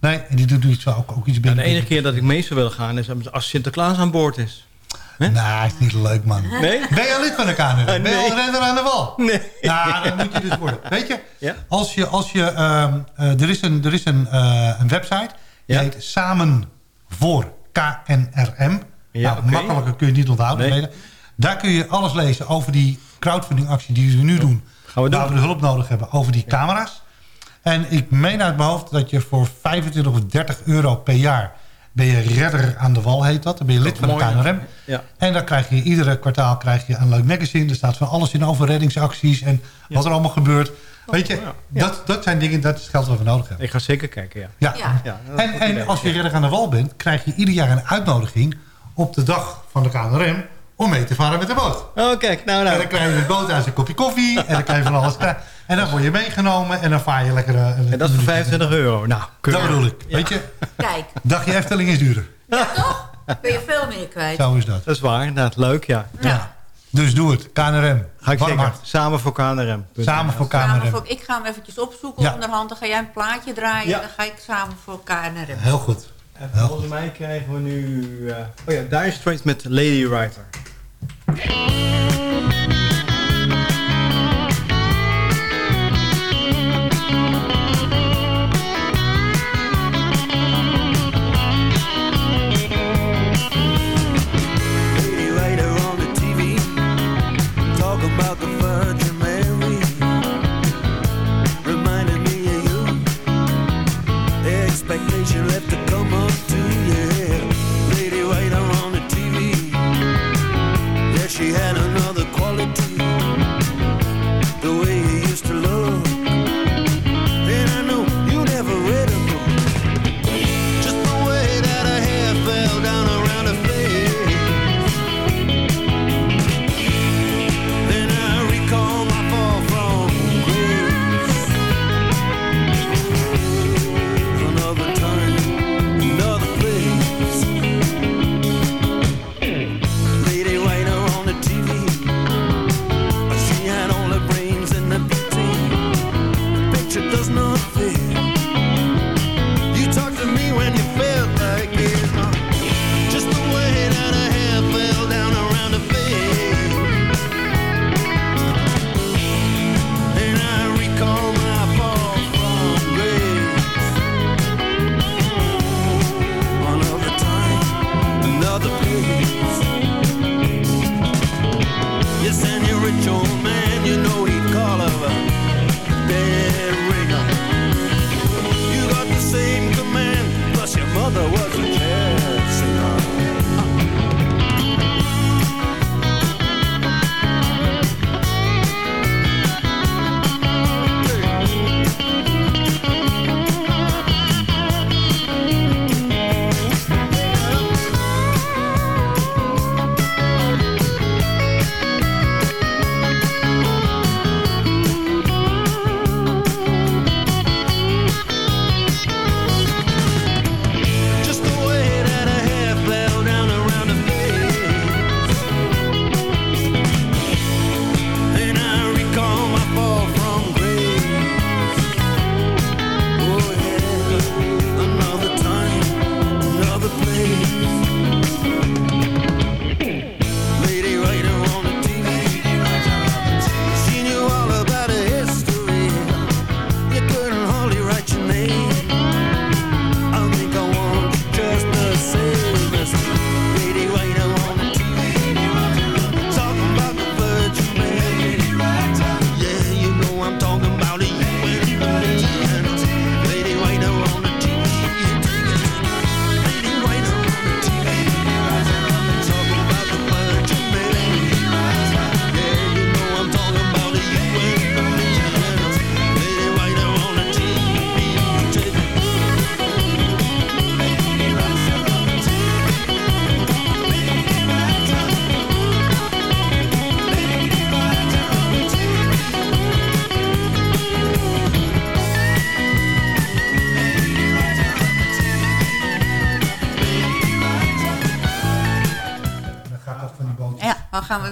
Nee, en die doet iets, ook, ook iets Ja, binnen. de enige keer dat ik mee zou willen gaan is als Sinterklaas aan boord is. Nee, is niet leuk, man. Nee? Ben je al lid van de KNRM? Ben je al renner aan de wal? Nee. Nou, dat moet je dus worden. Weet je, Ja? als je, als je ehm, eh, er is een, er is een, eh, een website, die Ja. heet Samen voor KNRM. Ja, nou. Makkelijker kun je het niet onthouden. Nee. Daar kun je alles lezen over die crowdfunding actie die we nu doen. Gaan we doen. Waar we de hulp nodig hebben over die camera's. En ik meen uit mijn hoofd dat je voor 25 of 30 euro per jaar... ben je redder aan de wal, heet dat. Dan ben je lid van de. KNRM. Ja. En dan krijg je iedere kwartaal krijg je een leuk magazine. Er staat van alles in over reddingsacties en wat er allemaal gebeurt. Weet je, ja. Dat, dat zijn dingen, dat is geld wat we nodig hebben. Ik ga zeker kijken, ja. Ja. En, en als je redder aan de wal bent, krijg je ieder jaar een uitnodiging op de dag van de KNRM om mee te varen met de boot. Oh, kijk, nou, En nou. dan krijg je de boot uit een kopje koffie en dan krijg je van alles. En dan word je meegenomen en dan vaar je lekker... eh, een En dat is voor 25 euro. Nou, Dat bedoel ik. Weet je, Kijk, dagje Efteling is duurder. ben je veel meer kwijt. Zo is dat. Dat is waar, inderdaad. Leuk, ja. Ja. Dus doe het. KNRM. Ga ik Warm zeker. Samen voor KNRM. Samen voor Samen KNRM. voor, ik ga hem eventjes opzoeken Ja. onderhand. Dan ga jij een plaatje draaien. Ja. En dan ga ik samen voor KNRM. Heel goed. En volgens mij krijgen we nu... eh, oh ja, Dire Straits met Lady Writer.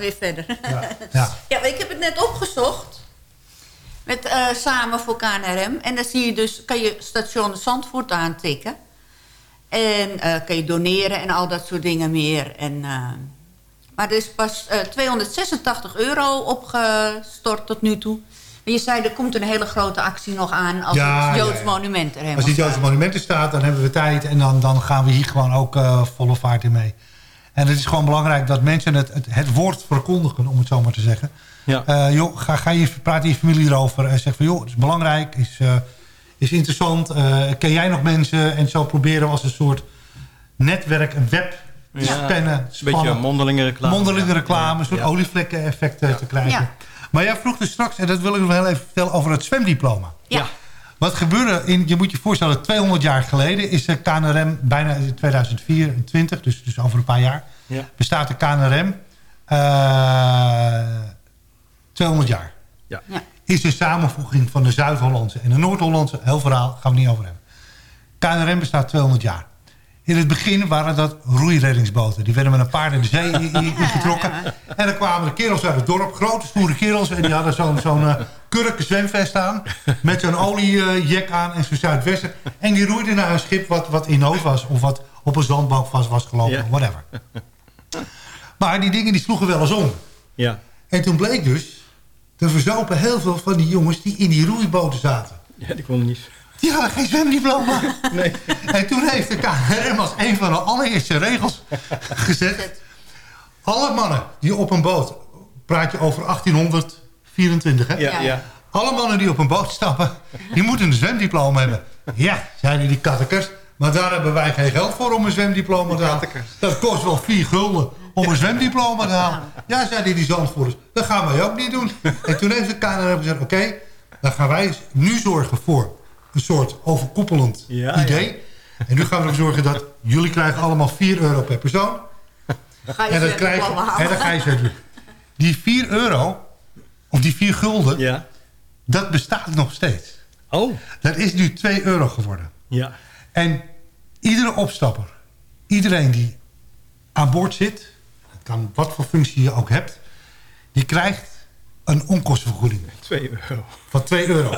Weer verder. Ja. Ja. Ja, ik heb het net opgezocht. Met eh, Samen voor KNRM. En dan zie je dus, kan je station Zandvoort aantikken. En eh, kan je doneren en al dat soort dingen meer. En, eh, maar er is pas eh, 286 euro opgestort tot nu toe. En je zei, er komt een hele grote actie nog aan... als Ja, het Joods ja. monument er helemaal Als die Joodse staat. monumenten staat, dan hebben we tijd. En dan, dan gaan we hier gewoon ook volle vaart in mee. En het is gewoon belangrijk dat mensen het, het, het woord verkondigen, om het zo maar te zeggen. Ja. Eh, joh, ga, ga je, praat in je familie erover en zeg van... joh, het is belangrijk, is, eh, is interessant. eh, ken jij nog mensen? En zo proberen we als een soort netwerk, een web te Ja. spannen. Een beetje mondelinge reclame. Mondelinge reclame, Ja. een soort Ja. olievlekken-effect eh, te krijgen. Ja. Maar jij vroeg dus straks, en dat wil ik nog heel even vertellen... over het zwemdiploma. Ja. Wat gebeurde, in, je moet je voorstellen, 200 jaar geleden... is de KNRM bijna in 2024, dus, dus over een paar jaar... Ja. bestaat de KNRM eh 200 jaar. Ja. Ja. Is een samenvoeging van de Zuid-Hollandse en de Noord-Hollandse. Heel verhaal, gaan we niet over hebben. KNRM bestaat 200 jaar. In het begin waren dat roeireddingsboten. Die werden met een paard in de zee in- in- ingetrokken. En dan kwamen de kerels uit het dorp, grote stoere kerels. En die hadden zo'n zo'n eh, kurken zwemvest aan. Met zo'n oliejek aan en zo'n zuidwesten. En die roeiden naar een schip wat, wat in nood was. Of wat op een zandbank vast was gelopen. Ja. Whatever. Maar die dingen die sloegen wel eens om. Ja. En toen bleek dus... Er verzopen heel veel van die jongens die in die roeiboten zaten. ja, die kon niet. Die hadden geen zwemdiploma. Nee. En toen heeft de KNRM als een van de allereerste regels gezet... alle mannen die op een boot... praat je over 1824, hè? Ja, Ja. ja. Alle mannen die op een boot stappen... die moeten een zwemdiploma hebben. Ja, zeiden die kattekers... maar daar hebben wij geen geld voor om een zwemdiploma te halen. Dat kost wel vier gulden om een zwemdiploma te halen. Ja, zeiden die zandvoerders. Dat gaan wij ook niet doen. En toen heeft de KNRM gezegd... oké, dan gaan wij nu zorgen voor een soort overkoepelend Ja, idee. En nu gaan we ervoor zorgen dat jullie krijgen allemaal 4 euro per persoon. Ga je En dan, zwemdiploma krijg, en dan ga je. Die 4 euro, of die 4 gulden, Ja. dat bestaat nog steeds. Oh. Dat is nu 2 euro geworden. Ja. En iedere opstapper, iedereen die aan boord zit... het kan wat voor functie je ook hebt... die krijgt een onkostenvergoeding 2 euro. van 2 euro.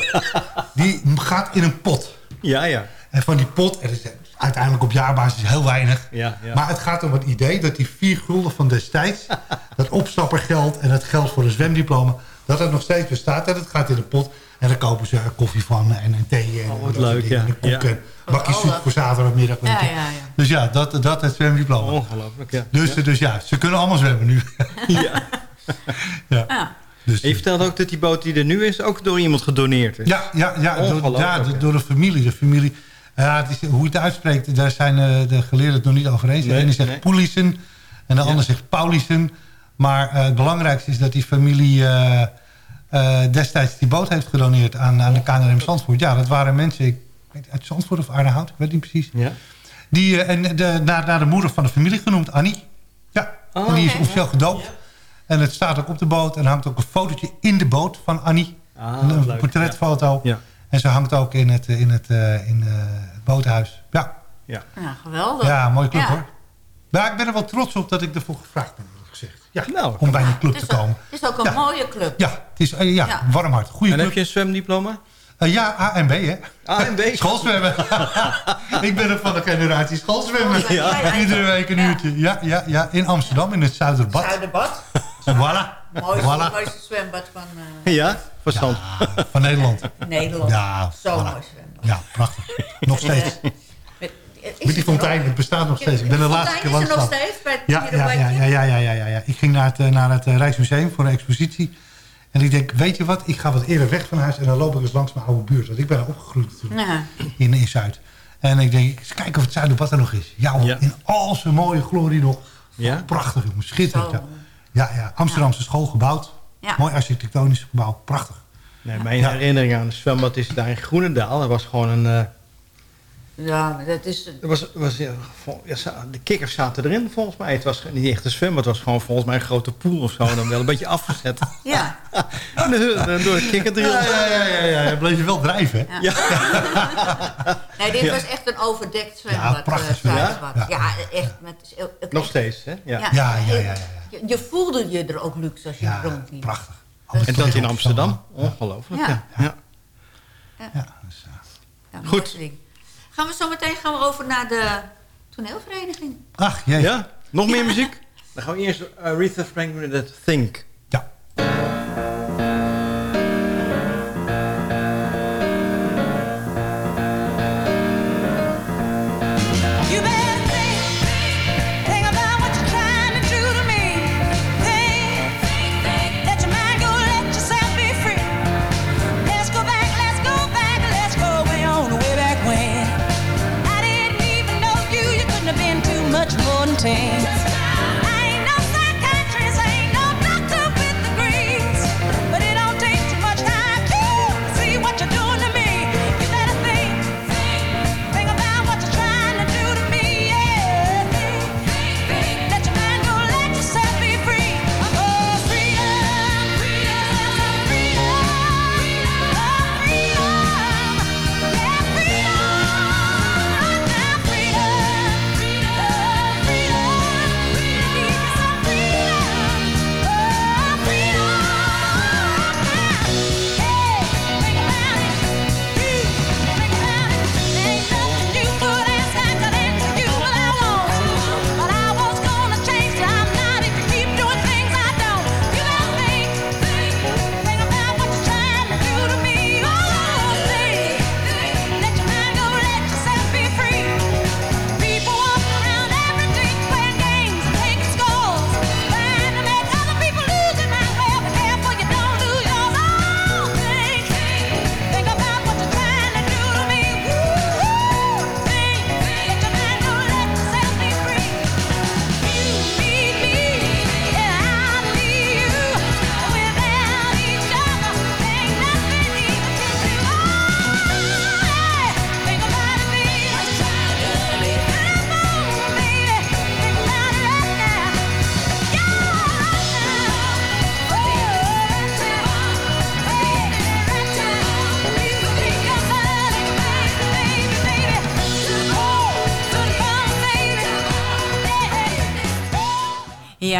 Die gaat in een pot. Ja, ja. En van die pot, er is uiteindelijk op jaarbasis heel weinig. Ja, ja. Maar het gaat om het idee dat die vier gulden van destijds... dat opstappergeld en het geld voor een zwemdiploma... dat het nog steeds bestaat en het gaat in de pot. En dan kopen ze er koffie van en, en thee en Oh, wat dat soort leuk, dingen. ja. En koek Ja. en bakje Oh, soep dat- voor zaterdagmiddag. Ja, ja, ja. Dus ja, dat, dat het zwemdiploma. Ongelooflijk, ja. Dus, ja. dus ja, ze kunnen allemaal zwemmen nu. Ja. ja. Dus, En je vertelde ook dat die boot die er nu is... ook door iemand gedoneerd is. Ja, ja, ja, door, ja door de familie. De familie ja, het is, hoe je het uitspreekt, daar zijn eh, de geleerden het nog niet over eens. De Nee, ene zegt nee. Poelissen en de Ja. ander zegt Paulissen. Maar eh, het belangrijkste is dat die familie eh, destijds die boot heeft gedoneerd aan, aan de KNRM Zandvoort. Ja, dat waren mensen, ik weet uit Zandvoort of Aardehout, ik weet niet precies. Ja. Die, en de, naar, naar de moeder van de familie genoemd, Annie. Ja, Oh, en die is officieel gedoopt. En het staat ook op de boot en hangt ook een fotootje in de boot van Annie. Ah, een leuk. portretfoto. Ja. En ze hangt ook in het, eh, in het, eh, in, eh, het boothuis. Ja, Ja. Ja, geweldig. ja mooi club Ja. hoor. Maar ik ben er wel trots op dat ik ervoor gevraagd ben, gezegd. Ja, Nou, om bij een club te komen. het is ook een Ja. mooie club. Ja, het is eh, ja, Ja. warm hart. Goeie En club. heb je een zwemdiploma? Eh, ja, A en B, hè? A en B. Schoolzwemmen. ik ben er van de generatie schoolzwemmen. Ja, ja. Iedere week een Ja. uurtje. Ja, ja, ja, in Amsterdam, in het Zuiderbad. Zuiderbad. Voilà. Mooiste, Voilà. mooiste zwembad van eh, Ja, van Zand. Ja, van Nederland. Nederland. Ja, Zo voilà. mooi zwembad. Ja, prachtig. Nog steeds. Met, is Met die het fontein, het bestaat nog steeds. Ik ben de laatste keer fontein langs is er nog gegaan. steeds bij het Ja, ja, ja, ja, ja, ja, ja, ja. Ik ging naar het, eh, naar het eh, Rijksmuseum voor een expositie. En ik denk, weet je wat, ik ga wat eerder weg van huis... en dan loop ik eens langs mijn oude buurt. Want ik ben daar opgegroeid natuurlijk, Ja. in, in Zuid. En ik denk, eens kijken of het Zuiderbad er nog is. Ja, in al zijn mooie glorie nog. Ja? Prachtig, jongen, schitterend. Zo. Ja, ja, ja. Amsterdamse school gebouwd. Ja. Mooi architectonisch gebouw, prachtig. Nee, mijn Ja. herinnering aan het zwembad is daar in Groenendaal. Er was gewoon een, eh, Ja, maar dat is... Er was, was, ja, ja, de kikkers zaten erin volgens mij. Het was niet echt een zwem, het was gewoon volgens mij een grote poel of zo. Dan wel een beetje afgezet. Ja. En dan- dan door de kikkerdrill. Ja, ja, ja, ja, ja. Dan bleef je wel drijven, hè? Ja. Nee, dit Ja. was echt een overdekt zwembad. Ja, prachtig eh, zwembad. thuisbad. Ja. Ja, echt. Met, het- Nog steeds, hè? Ja. Ja, Ja, ja, ja, ja, Je, je voelde je er ook luxe als je Ja, rondliep. prachtig. En dat in Amsterdam. Ongelooflijk. Ja. Ja. Ja. Ja, dus, eh, Ja, Goed. Gaan we zo meteen gaan we over naar de toneelvereniging. Ach, jee. Ja? Nog meer muziek? Dan gaan we eerst uh, Aretha Franklin met Think. Ja. team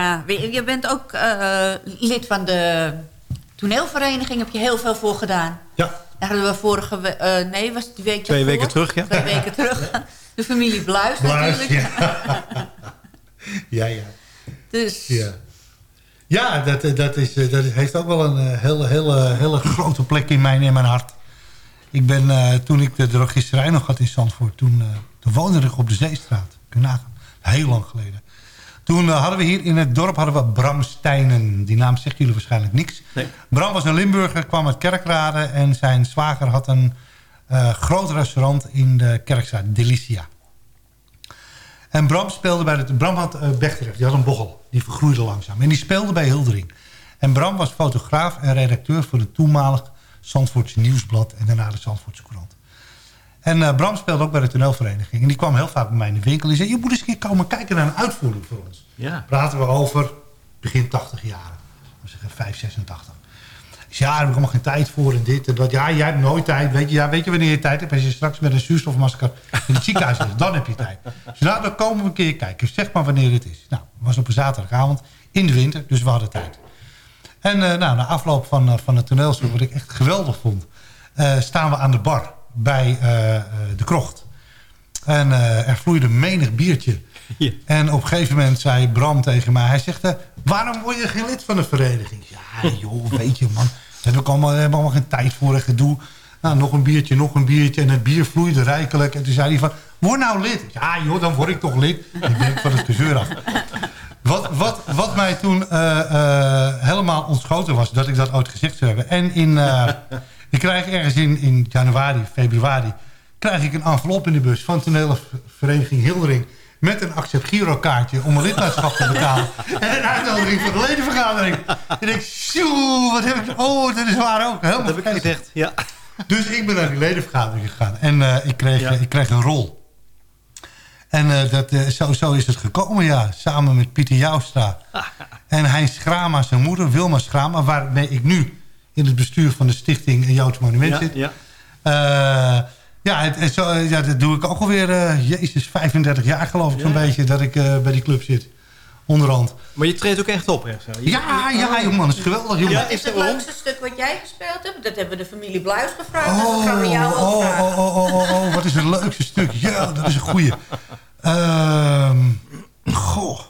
Ja, je bent ook eh, lid van de toneelvereniging. Heb je heel veel voor gedaan. Ja. Daar hadden we vorige we eh, nee, was het die week Twee weken terug, ja. Twee weken terug. De familie Bluis, Bluis, natuurlijk. Ja, ja. Dus Ja, ja dat, eh, dat, is, dat heeft ook wel een hele, hele, hele grote plek in mijn, in mijn hart. Ik ben, toen ik de drogisterij nog had in Zandvoort... toen, eh, toen woonde ik op de Zeestraat. Heel lang geleden. Toen eh, hadden we hier in het dorp hadden we Bram Steinen. Die naam zegt jullie waarschijnlijk niks. Bram was een Limburger, kwam uit Kerkrade... en zijn zwager had een eh, groot restaurant in de Kerkstraat, Delicia. En Bram speelde bij de... Bram had uh, Bechterecht, die had een bochel. Die vergroeide langzaam. En die speelde bij Hildering. En Bram was fotograaf en redacteur voor het toenmalig Zandvoortse Nieuwsblad... en daarna de Zandvoortse Krant. En uh, Bram speelde ook bij de toneelvereniging. En die kwam heel vaak bij mij in de winkel. Die zei, je moet eens een keer komen kijken naar een uitvoering voor ons. Ja. Praten we over begin 80 jaar. We zeggen 5, 86. Ik zei, ja, daar heb ik allemaal geen tijd voor en dit en dat. Ja, jij hebt nooit tijd. Weet je, ja, weet je wanneer je tijd hebt? Als je straks met een zuurstofmasker in het ziekenhuis ligt, dan heb je tijd. Dus nou, dan komen we een keer kijken. Zeg maar wanneer het is. Nou, het was op een zaterdagavond in de winter, dus we hadden tijd. En uh, nou, na afloop van, uh, van het toneelstuk, wat ik echt geweldig vond... Uh, staan we aan de bar bij uh, de krocht. En uh, er vloeide menig biertje. Ja. En op een gegeven moment zei Bram tegen mij... hij zegt, waarom word je geen lid van de vereniging? Ja, joh, weet je man. Daar heb ik allemaal, heb allemaal geen tijd voor en gedoe. Nou, nog een biertje, nog een biertje. En het bier vloeide rijkelijk. En toen zei hij van, word nou lid. Ja joh, dan word ik toch lid. ik denk van het gezeur af. Wat, wat, wat mij toen helemaal ontschoten was... dat ik dat ooit gezegd zou hebben. En in... Ik krijg ergens in, in januari, februari... krijg ik een envelop in de bus van toneelvereniging Hildering... met een accept girokaartje om een lidmaatschap te betalen. en een uitnodiging voor de ledenvergadering. En ik denk, sjoe, wat heb ik... Oh, dat is waar ook. Helemaal dat heb ik gezegd, ja. Dus ik ben naar die ledenvergadering gegaan. En eh, ik, kreeg, ik kreeg een rol. En eh, dat, eh, zo, zo is het gekomen, ja. Samen met Pieter Joustra. en Heinz Schrama, zijn moeder, Wilma Schrama... waarmee ik nu in het bestuur van de stichting Een Joods Monument Ja, zit. ja. Eh, ja, het, het zo, ja, dat doe ik ook alweer, eh jezus, 35 jaar geloof ik zo'n beetje... dat ik eh, bij die club zit. Onderhand. Maar je treedt ook echt op, hè? Je- Ja, ja, jongen, dat is geweldig, jongen. Wat is het leukste stuk wat jij gespeeld hebt? Dat hebben we de familie Bluis gevraagd. dus dat Oh, gaan we jou ook oh, vragen. oh, oh, oh, oh, oh, wat is het leukste stuk? Ja, dat is een goeie. Ehm, goh.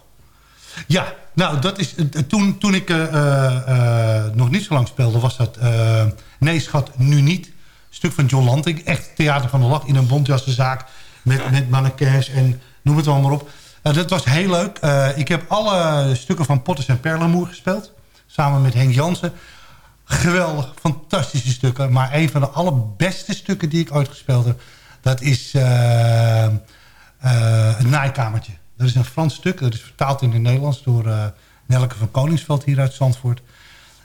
Ja, nou, dat is, eh, toen, toen ik eh, eh, eh, nog niet zo lang speelde, was dat eh, Nee, schat, nu niet. Stuk van John Lanting. Echt theater van de lach in een bontjassenzaak. Met, met mannequins en noem het allemaal op. Eh, dat was heel leuk. Eh, ik heb alle stukken van Potters en Perlemoer gespeeld. Samen met Henk Jansen. Geweldig, fantastische stukken. Maar een van de allerbeste stukken die ik ooit gespeeld heb... dat is eh, eh, het naaikamertje. Dat is een Frans stuk. Dat is vertaald in het Nederlands door eh, Nelke van Koningsveld hier uit Zandvoort.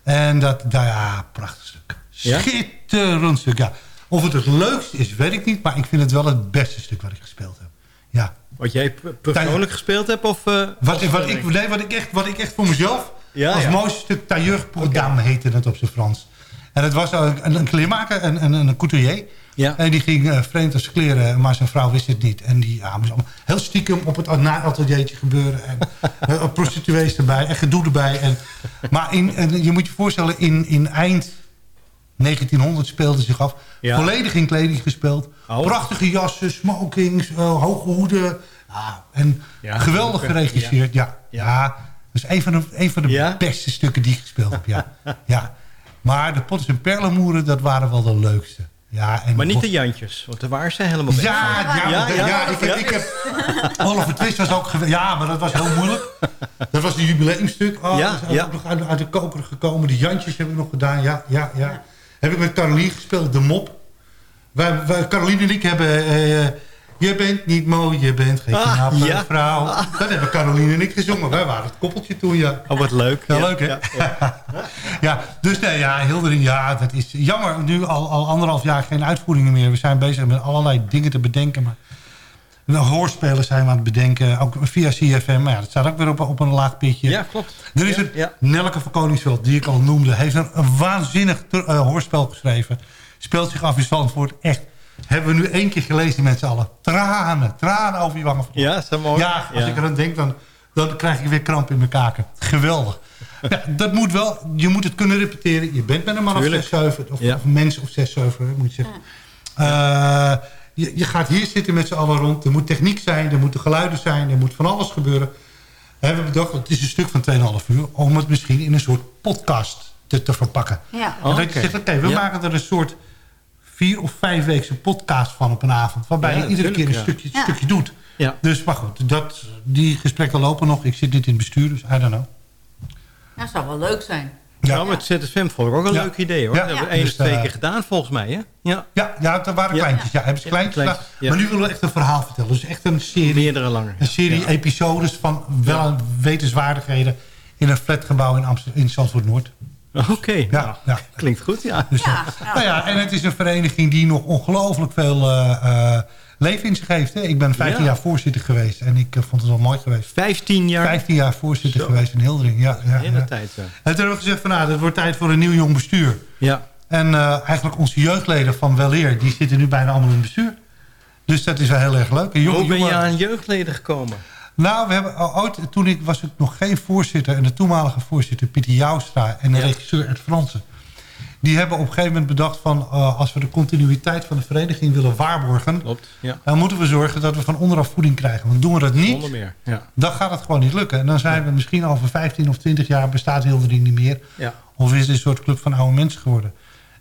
En dat, nou ja, prachtig stuk. Schitterend stuk, ja. Of het het leukste is, weet ik niet. Maar ik vind het wel het beste stuk wat ik gespeeld heb. Ja. Wat jij persoonlijk gespeeld hebt? Of, eh, Wat, als wat, ik, nee, wat, ik echt, wat ik echt voor mezelf... Ja, als ja. mooiste stuk tailleur pour dame heette het op zijn Frans. En het was een, een, een kleermaker, een, een, een couturier. Ja. En die ging eh, vreemd als kleren, maar zijn vrouw wist het niet. En die ja, moest allemaal heel stiekem op het naateliertje gebeuren. En eh, prostituees erbij en gedoe erbij. En, maar in, en je moet je voorstellen, in, in eind 1900 speelde zich af. Ja. Volledig in kleding gespeeld. Oh. Prachtige jassen, smokings, eh, hoge hoeden. Ja, en Ja, geweldig geregisseerd. Ja. Ja. dat is een van de, een van de beste stukken die ik gespeeld heb. Ja. ja. Maar de Potters en Perlemoeren, dat waren wel de leukste. Ja, en Maar niet de Jantjes, want daar waren ze helemaal bij. ja, ja, Ja, ja, ja. ik, heb, ik heb... Oliver Twist was ook... Ja, maar dat was heel moeilijk. Dat was een jubileumstuk. Oh, Ja, dat is ook nog uit, uit de koker gekomen. De Jantjes heb ik nog gedaan. Ja, ja, ja. Heb ik met Caroline gespeeld. De Mop. Wij, wij, Caroline en ik hebben... eh, je bent niet mooi, je bent geen Ah, knappe ja. vrouw. Dat hebben Caroline en ik gezongen. Wij waren het koppeltje toen, ja. Oh, wat leuk. Ja, leuk, hè? Ja, dus nee, ja, Hildering, ja, dat is jammer. Nu al, al anderhalf jaar geen uitvoeringen meer. We zijn bezig met allerlei dingen te bedenken. Maar de hoorspelen zijn we aan het bedenken. Ook via CFM. Maar ja, dat staat ook weer op, op een laag pitje. Ja, klopt. Er is Ja, een ja. Nelke van Koningsveld, die ik al noemde. Heeft een, een waanzinnig eh, hoorspel geschreven. Speelt zich af in Zandvoort. Echt. Hebben we nu één keer gelezen met z'n allen. Tranen, tranen over je wangen. Ja, is dat mooi? Ja, als ik eraan denk, dan, dan krijg ik weer kramp in mijn kaken. Geweldig. Ja, dat moet wel. Je moet het kunnen repeteren. Je bent met een man of Tuurlijk. 6, 7. Of, Ja. of een mens of 6, 7, moet je zeggen. Eh, je, je gaat hier zitten met z'n allen rond. Er moet techniek zijn, er moeten geluiden zijn. Er moet van alles gebeuren. We hebben bedacht, het is een stuk van 2,5 uur... om het misschien in een soort podcast te, te verpakken. Ja. En dat Oké. je zegt, oké, we Ja. maken er een soort vier of vijf weekse podcast van op een avond. Waarbij Ja, je iedere keer een stukje, ja. stukje doet. Ja. Dus, maar goed, dat, die gesprekken lopen nog. Ik zit niet in het bestuur, dus I don't know. Dat zou wel leuk zijn. Ja. Nou, met ZFM vond ik ook een Ja. leuk idee hoor. Ja. Dat hebben we één Dus, of twee eh, keer gedaan volgens mij hè? Ja, Ja, ja dat waren kleintjes. Ja, hebben ze Ja, kleintjes. Maar nu willen we echt een verhaal vertellen. Dus echt een serie, meerdere langer. een serie Ja. episodes van wel wetenswaardigheden... in een flatgebouw in, Amsterdam, in Zandvoort-Noord. Oké, Ja, nou, ja. klinkt goed ja. Dus, Ja, nou ja, en het is een vereniging die nog ongelooflijk veel eh, eh, leven in zich heeft. Hè. Ik ben 15 Ja. jaar voorzitter geweest en ik eh, vond het wel mooi geweest. 15 jaar. 15 jaar voorzitter Zo. geweest in Hildering. Ja, ja, hele ja. tijd. ja. En toen hebben we gezegd van nou, het wordt tijd voor een nieuw jong bestuur. Ja. En eh, eigenlijk onze jeugdleden van Weleer, die zitten nu bijna allemaal in het bestuur. Dus dat is wel heel erg leuk. Hoe ben je aan jeugdleden gekomen? Nou, we hebben ooit, toen ik was ik nog geen voorzitter... en de toenmalige voorzitter Pieter Joustra en de Ja. regisseur Ed Fransen... die hebben op een gegeven moment bedacht van... eh, als we de continuïteit van de vereniging willen waarborgen... Klopt, ja. dan moeten we zorgen dat we van onderaf voeding krijgen. Want doen we dat niet, meer. Ja. dan gaat het gewoon niet lukken. En dan zijn we misschien over 15 of 20 jaar bestaat Hildering niet meer. Ja. Of is het een soort club van oude mensen geworden.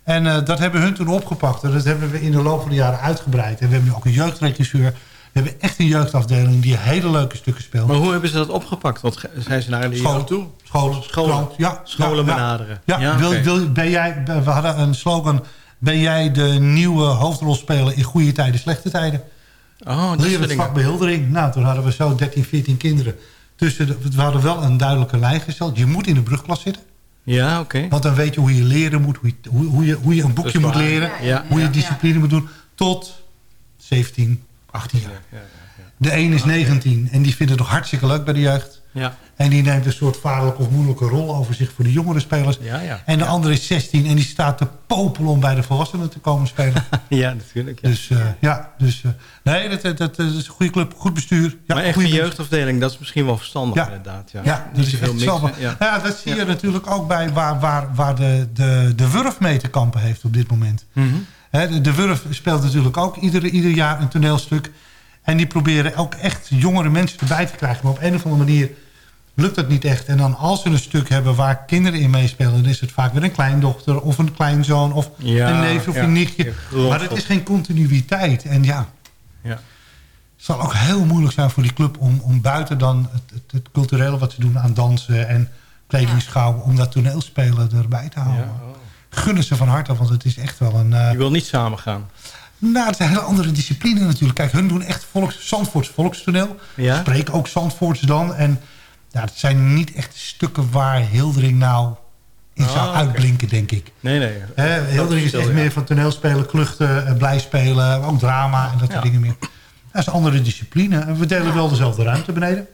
En eh, dat hebben hun toen opgepakt. En dat hebben we in de loop van de jaren uitgebreid. En we hebben nu ook een jeugdregisseur. We hebben echt een jeugdafdeling die hele leuke stukken speelt. Maar hoe hebben ze dat opgepakt? Want zijn ze naar de Scholen toe? Scholen, Scholen. krant, ja, Scholen ja, ja. benaderen. Ja, Ja, wil, oké. wil, ben jij, we hadden een slogan... Ben jij de nieuwe hoofdrolspeler in goede tijden, slechte tijden? Oh, dat Leer het vak behildering. Nou, toen hadden we zo 13, 14 kinderen. Tussen de, we hadden wel een duidelijke lijn gesteld. Je moet in de brugklas zitten. Ja, oké. Want dan weet je hoe je leren moet, hoe je, hoe, hoe je, hoe je een boekje moet leren, Ja, ja, hoe je ja. discipline moet doen, tot 17, 18 jaar. De een is 19 en die vindt het nog hartstikke leuk bij de jeugd. Ja. En die neemt een soort vaderlijke of moeilijke rol over zich voor de jongere spelers. Ja, ja. En de andere is 16 en die staat te popelen om bij de volwassenen te komen spelen. ja, natuurlijk. Ja. Dus eh, ja, dus, eh, nee, dat, dat, dat is een goede club, goed bestuur. Ja, maar echt een jeugdafdeling, dat is misschien wel verstandig Ja. inderdaad. Ja, Ja, dat is zo. mixen, Ja. Ja. dat zie je natuurlijk ook bij waar, waar, waar de, de, de Wurf mee te kampen heeft op dit moment. Mhm. De, de Wurf speelt natuurlijk ook ieder, ieder jaar een toneelstuk. En die proberen ook echt jongere mensen erbij te krijgen. Maar op een of andere manier lukt dat niet echt. En dan als ze een stuk hebben waar kinderen in meespelen... dan is het vaak weer een kleindochter of een kleinzoon of Ja, een neef of ja. een nichtje. Maar het is geen continuïteit. En ja, Ja. het zal ook heel moeilijk zijn voor die club... om, om buiten dan het, het, het culturele wat ze doen aan dansen en kledingschouwen... om dat toneelspelen erbij te houden. Gunnen ze van harte, want het is echt wel een... eh, Je wil niet samen gaan. nou, het is een hele andere discipline natuurlijk. Kijk, hun doen echt volks, Zandvoorts volkstoneel. Ja? Spreken ook Zandvoorts dan. En ja, het zijn niet echt stukken waar Hildering nou in zou Ah, oké. uitblinken, denk ik. Nee, nee. Hè, Hildering is echt ja. meer van toneelspelen, kluchten, eh, blij spelen, ook drama en dat soort Ja. dingen meer. Dat is een andere discipline. En we delen wel dezelfde ruimte beneden.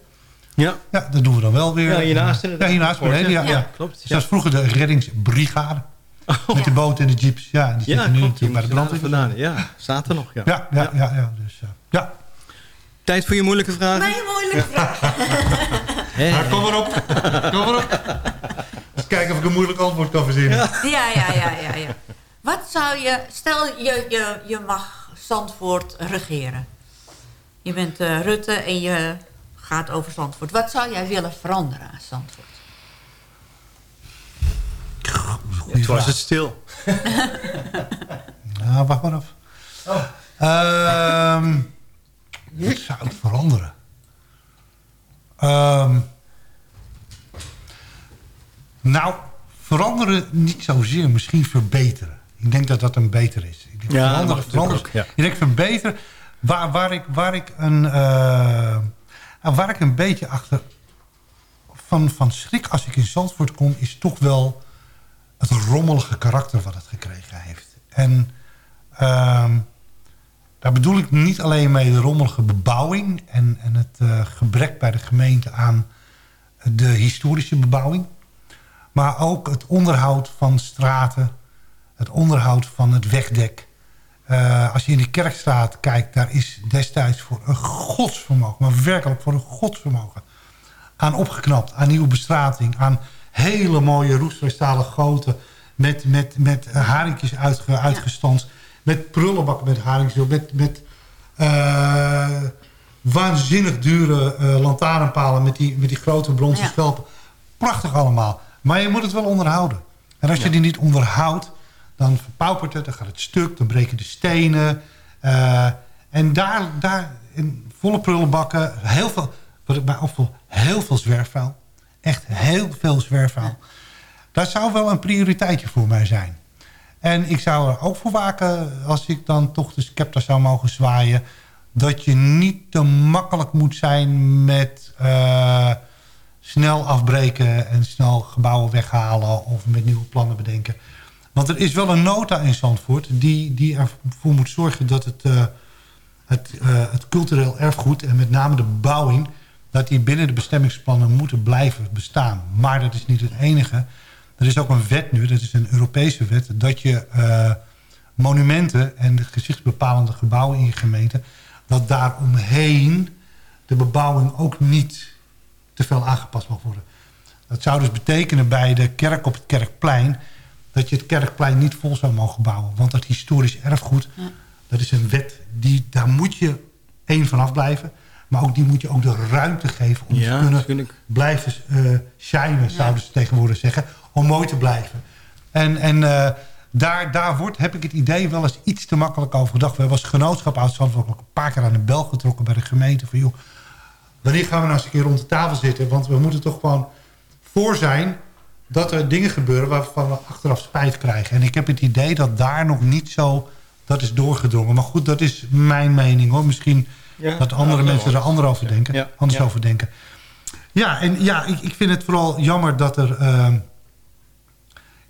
Ja. Ja, dat doen we dan wel weer. Ja, hiernaast Ja, inderdaad. hiernaast beneden, ja. Ja, ja. klopt, Dus ja. dat is vroeger de reddingsbrigade. Met de boot en de jeeps. Ja, die Ja, zitten nu natuurlijk bij de brandweer. vandaan. Ja, staat er nog. Ja. Ja, ja, ja. ja, dus, eh, ja. Tijd voor je moeilijke vragen? Mijn moeilijke vraag. Kom maar op. Kom maar op. Eens kijken of ik een moeilijk antwoord kan verzinnen. Ja, ja, ja, ja, ja. Wat zou je... Stel, je, je, je mag Zandvoort regeren. Je bent eh, Rutte en je gaat over Zandvoort. Wat zou jij willen veranderen aan Zandvoort? Het was het stil. Nou, wacht maar af. Ehm, wat zou ik veranderen? Ehm, nou, veranderen niet zozeer. Misschien verbeteren. Ik denk dat dat een beter is. Ik denk Ja, veranderen, veranderen. ook, ja. Ik denk verbeteren. Waar, waar, ik, waar, ik een, eh, waar ik een beetje achter van, van schrik als ik in Zandvoort kom... is toch wel het rommelige karakter wat het gekregen heeft. En ehm, daar bedoel ik niet alleen mee de rommelige bebouwing... en, en het eh, gebrek bij de gemeente aan de historische bebouwing... maar ook het onderhoud van straten... het onderhoud van het wegdek. Eh, als je in de Kerkstraat kijkt... daar is destijds voor een godsvermogen... maar werkelijk voor een godsvermogen... aan opgeknapt, aan nieuwe bestrating... aan hele mooie roestvrijstalen goten... met, met, met haringjes uitge, uitgestanst... met prullenbakken met haringjes... met, met eh, waanzinnig dure eh lantaarnpalen... met die, met die grote bronzen Ja. schelpen. Prachtig allemaal. Maar je moet het wel onderhouden. En als je die niet onderhoudt, dan verpaupert het, dan gaat het stuk, dan breken de stenen. Eh, en daar, daar in volle prullenbakken, heel veel, wat ik mij opvalt, heel veel zwerfvuil. Echt heel veel zwerfvuil. Dat zou wel een prioriteitje voor mij zijn. En ik zou er ook voor waken, als ik dan toch de scepter zou mogen zwaaien... dat je niet te makkelijk moet zijn met eh, snel afbreken... en snel gebouwen weghalen of met nieuwe plannen bedenken. Want er is wel een nota in Zandvoort die, die ervoor moet zorgen dat het, eh, het, eh, het cultureel erfgoed... en met name de bebouwing, dat die binnen de bestemmingsplannen moeten blijven bestaan. Maar dat is niet het enige... Er is ook een wet nu, dat is een Europese wet... dat je eh, monumenten en de gezichtsbepalende gebouwen in je gemeente... dat daaromheen de bebouwing ook niet te veel aangepast mag worden. Dat zou dus betekenen bij de kerk op het Kerkplein... dat je het Kerkplein niet vol zou mogen bouwen. Want dat historisch erfgoed, dat is een wet... Die, daar moet je één van afblijven. Maar ook die moet je ook de ruimte geven om Ja, te kunnen blijven eh shinen, zouden ze tegenwoordig zeggen. Om mooi te blijven. En, en eh, daar, daar wordt, heb ik het idee, wel eens iets te makkelijk over gedacht. We hebben als genootschap Oud-Zandvoort ook een paar keer aan de bel getrokken bij de gemeente. Van joh, wanneer gaan we nou eens een keer rond de tafel zitten? Want we moeten toch gewoon voor zijn dat er dingen gebeuren waarvan we achteraf spijt krijgen. En ik heb het idee dat daar nog niet zo dat is doorgedrongen. Maar goed, dat is mijn mening hoor. Misschien dat andere ja, mensen ja. er anders over denken. Ja, Anders ja. over denken. Ja, en ja, ik, ik vind het vooral jammer dat er... ehm,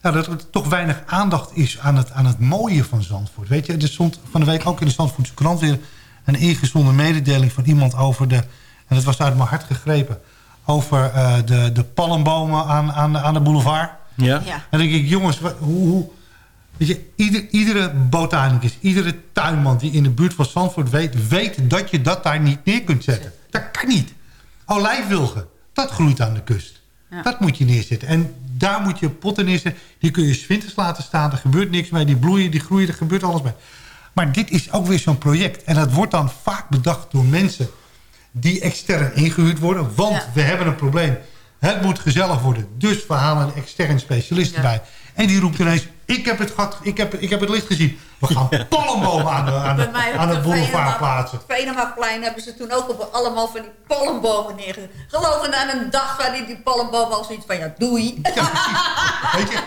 nou, dat er toch weinig aandacht is aan het, aan het mooie van Zandvoort. Weet je, er stond van de week ook in de Zandvoortse krant weer een ingezonden mededeling van iemand over de, en dat was uit mijn hart gegrepen, over eh, de, de palmbomen aan, aan, de- aan de boulevard. Ja. Ja. En dan denk ik, jongens, hoe, hoe, je, ieder, iedere botanicus, iedere tuinman die in de buurt van Zandvoort weet, weet dat je dat daar niet neer kunt zetten. Dat kan niet. Olijfwilgen, dat groeit aan de kust. Ja. Dat moet je neerzetten. En daar moet je potten neerzetten. Die kun je 's winters laten staan. Er gebeurt niks mee. Die bloeien, die groeien. Er gebeurt alles mee. Maar dit is ook weer zo'n project. En dat wordt dan vaak bedacht door mensen die extern ingehuurd worden. Want Ja. we hebben een probleem. Het moet gezellig worden. Dus we halen een extern specialist Ja. erbij. En die roept ineens... Ik heb het, gat, ik heb, ik heb het licht gezien. We gaan palmbomen aan, de, aan, de, mij aan op het de boulevard plaatsen. Venemaplein hebben ze toen ook op allemaal van die palmbomen neergezet. Geloof me, aan een dag waar die, die palmbomen al zoiets van, ja, doei. Weet je,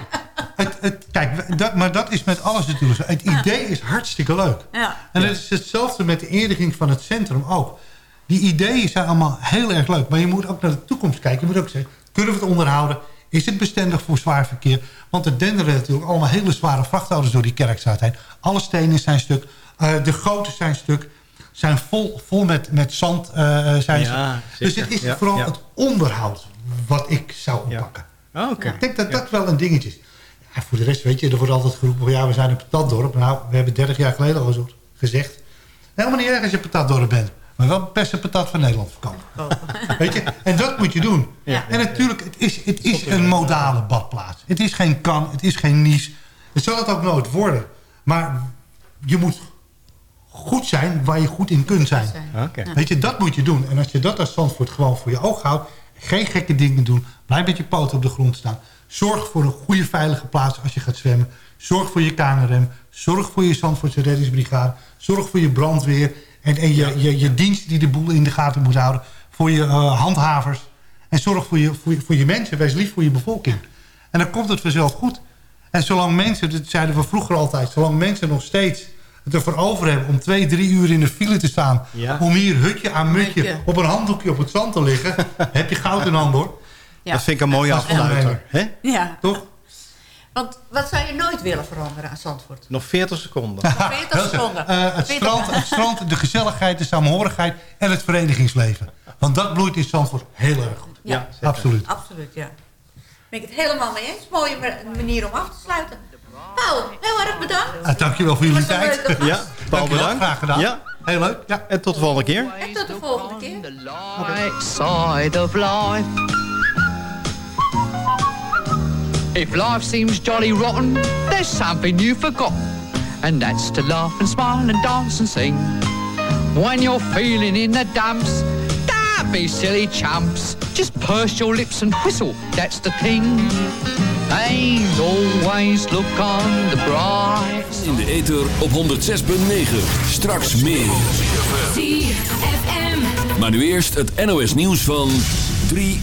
het, het, kijk, dat, maar dat is met alles natuurlijk zo. Het idee is hartstikke leuk. Ja. En het is hetzelfde met de inrichting van het centrum ook. Die ideeën zijn allemaal heel erg leuk. Maar je moet ook naar de toekomst kijken. Je moet ook zeggen, kunnen we het onderhouden? Is het bestendig voor zwaar verkeer? Want er denderen natuurlijk allemaal hele zware vrachtauto's door die kerkstraat heen. Alle stenen zijn stuk. eh, de goten zijn stuk. Zijn vol, vol met, met zand eh, zijn Ja. Dus het is Ja, vooral ja. het onderhoud wat ik zou oppakken. Oh. Ik denk dat dat wel een dingetje is. Ja, voor de rest, weet je, er wordt altijd geroepen... ja, we zijn een patatdorp. Nou, we hebben 30 jaar geleden al gezegd... helemaal niet erg als je een patatdorp bent. Maar wel het beste patat van Nederland verkopen. Weet je? En dat moet je doen. Ja. En natuurlijk, het is, het is een modale badplaats. Het is geen kan, het is geen nies. Het zal het ook nooit worden. Maar je moet goed zijn waar je goed in kunt zijn. Oké. Weet je, dat moet je doen. En als je dat als Zandvoort gewoon voor je oog houdt... geen gekke dingen doen, blijf met je poten op de grond staan... zorg voor een goede veilige plaats als je gaat zwemmen... zorg voor je KNRM, zorg voor je Zandvoortse reddingsbrigade... zorg voor je brandweer en, en je, je, je dienst die de boel in de gaten moet houden... voor je eh, handhavers en zorg voor je, voor, je, voor je mensen. Wees lief voor je bevolking. En dan komt het vanzelf goed. En zolang mensen, dat zeiden we vroeger altijd... zolang mensen nog steeds het ervoor over hebben om twee, drie uur in de file te staan... Ja. om hier hutje aan mutje op een handdoekje op het zand te liggen... heb je goud in handen, hoor. Ja. Dat vind ik een mooie afsluiter. Hè? Ja, Toch? Want wat zou je nooit willen veranderen aan Zandvoort? Nog 40 seconden. 40 seconden. Eh, het, 40 strand, het strand, de gezelligheid, de samenhorigheid en het verenigingsleven. Want dat bloeit in Zandvoort heel erg goed. Ja. Absoluut. absoluut, ja. Ben ik het helemaal mee eens. Mooie ma- manier om af te sluiten. Paul, heel erg bedankt. Ah, dankjewel voor jullie tijd. Ja, Paul Dankjewel, bedankt. Graag gedaan. Ja. Heel leuk. Ja. En tot de volgende keer. En tot de volgende keer. If life seems jolly rotten, there's something you forgot, and that's to laugh and smile and dance and sing. When you're feeling in the dumps, don't be silly chumps. Just purse your lips and whistle, that's the thing. And always look on the bright In de ether op 106.9. Straks meer. Maar nu eerst het NOS nieuws van 3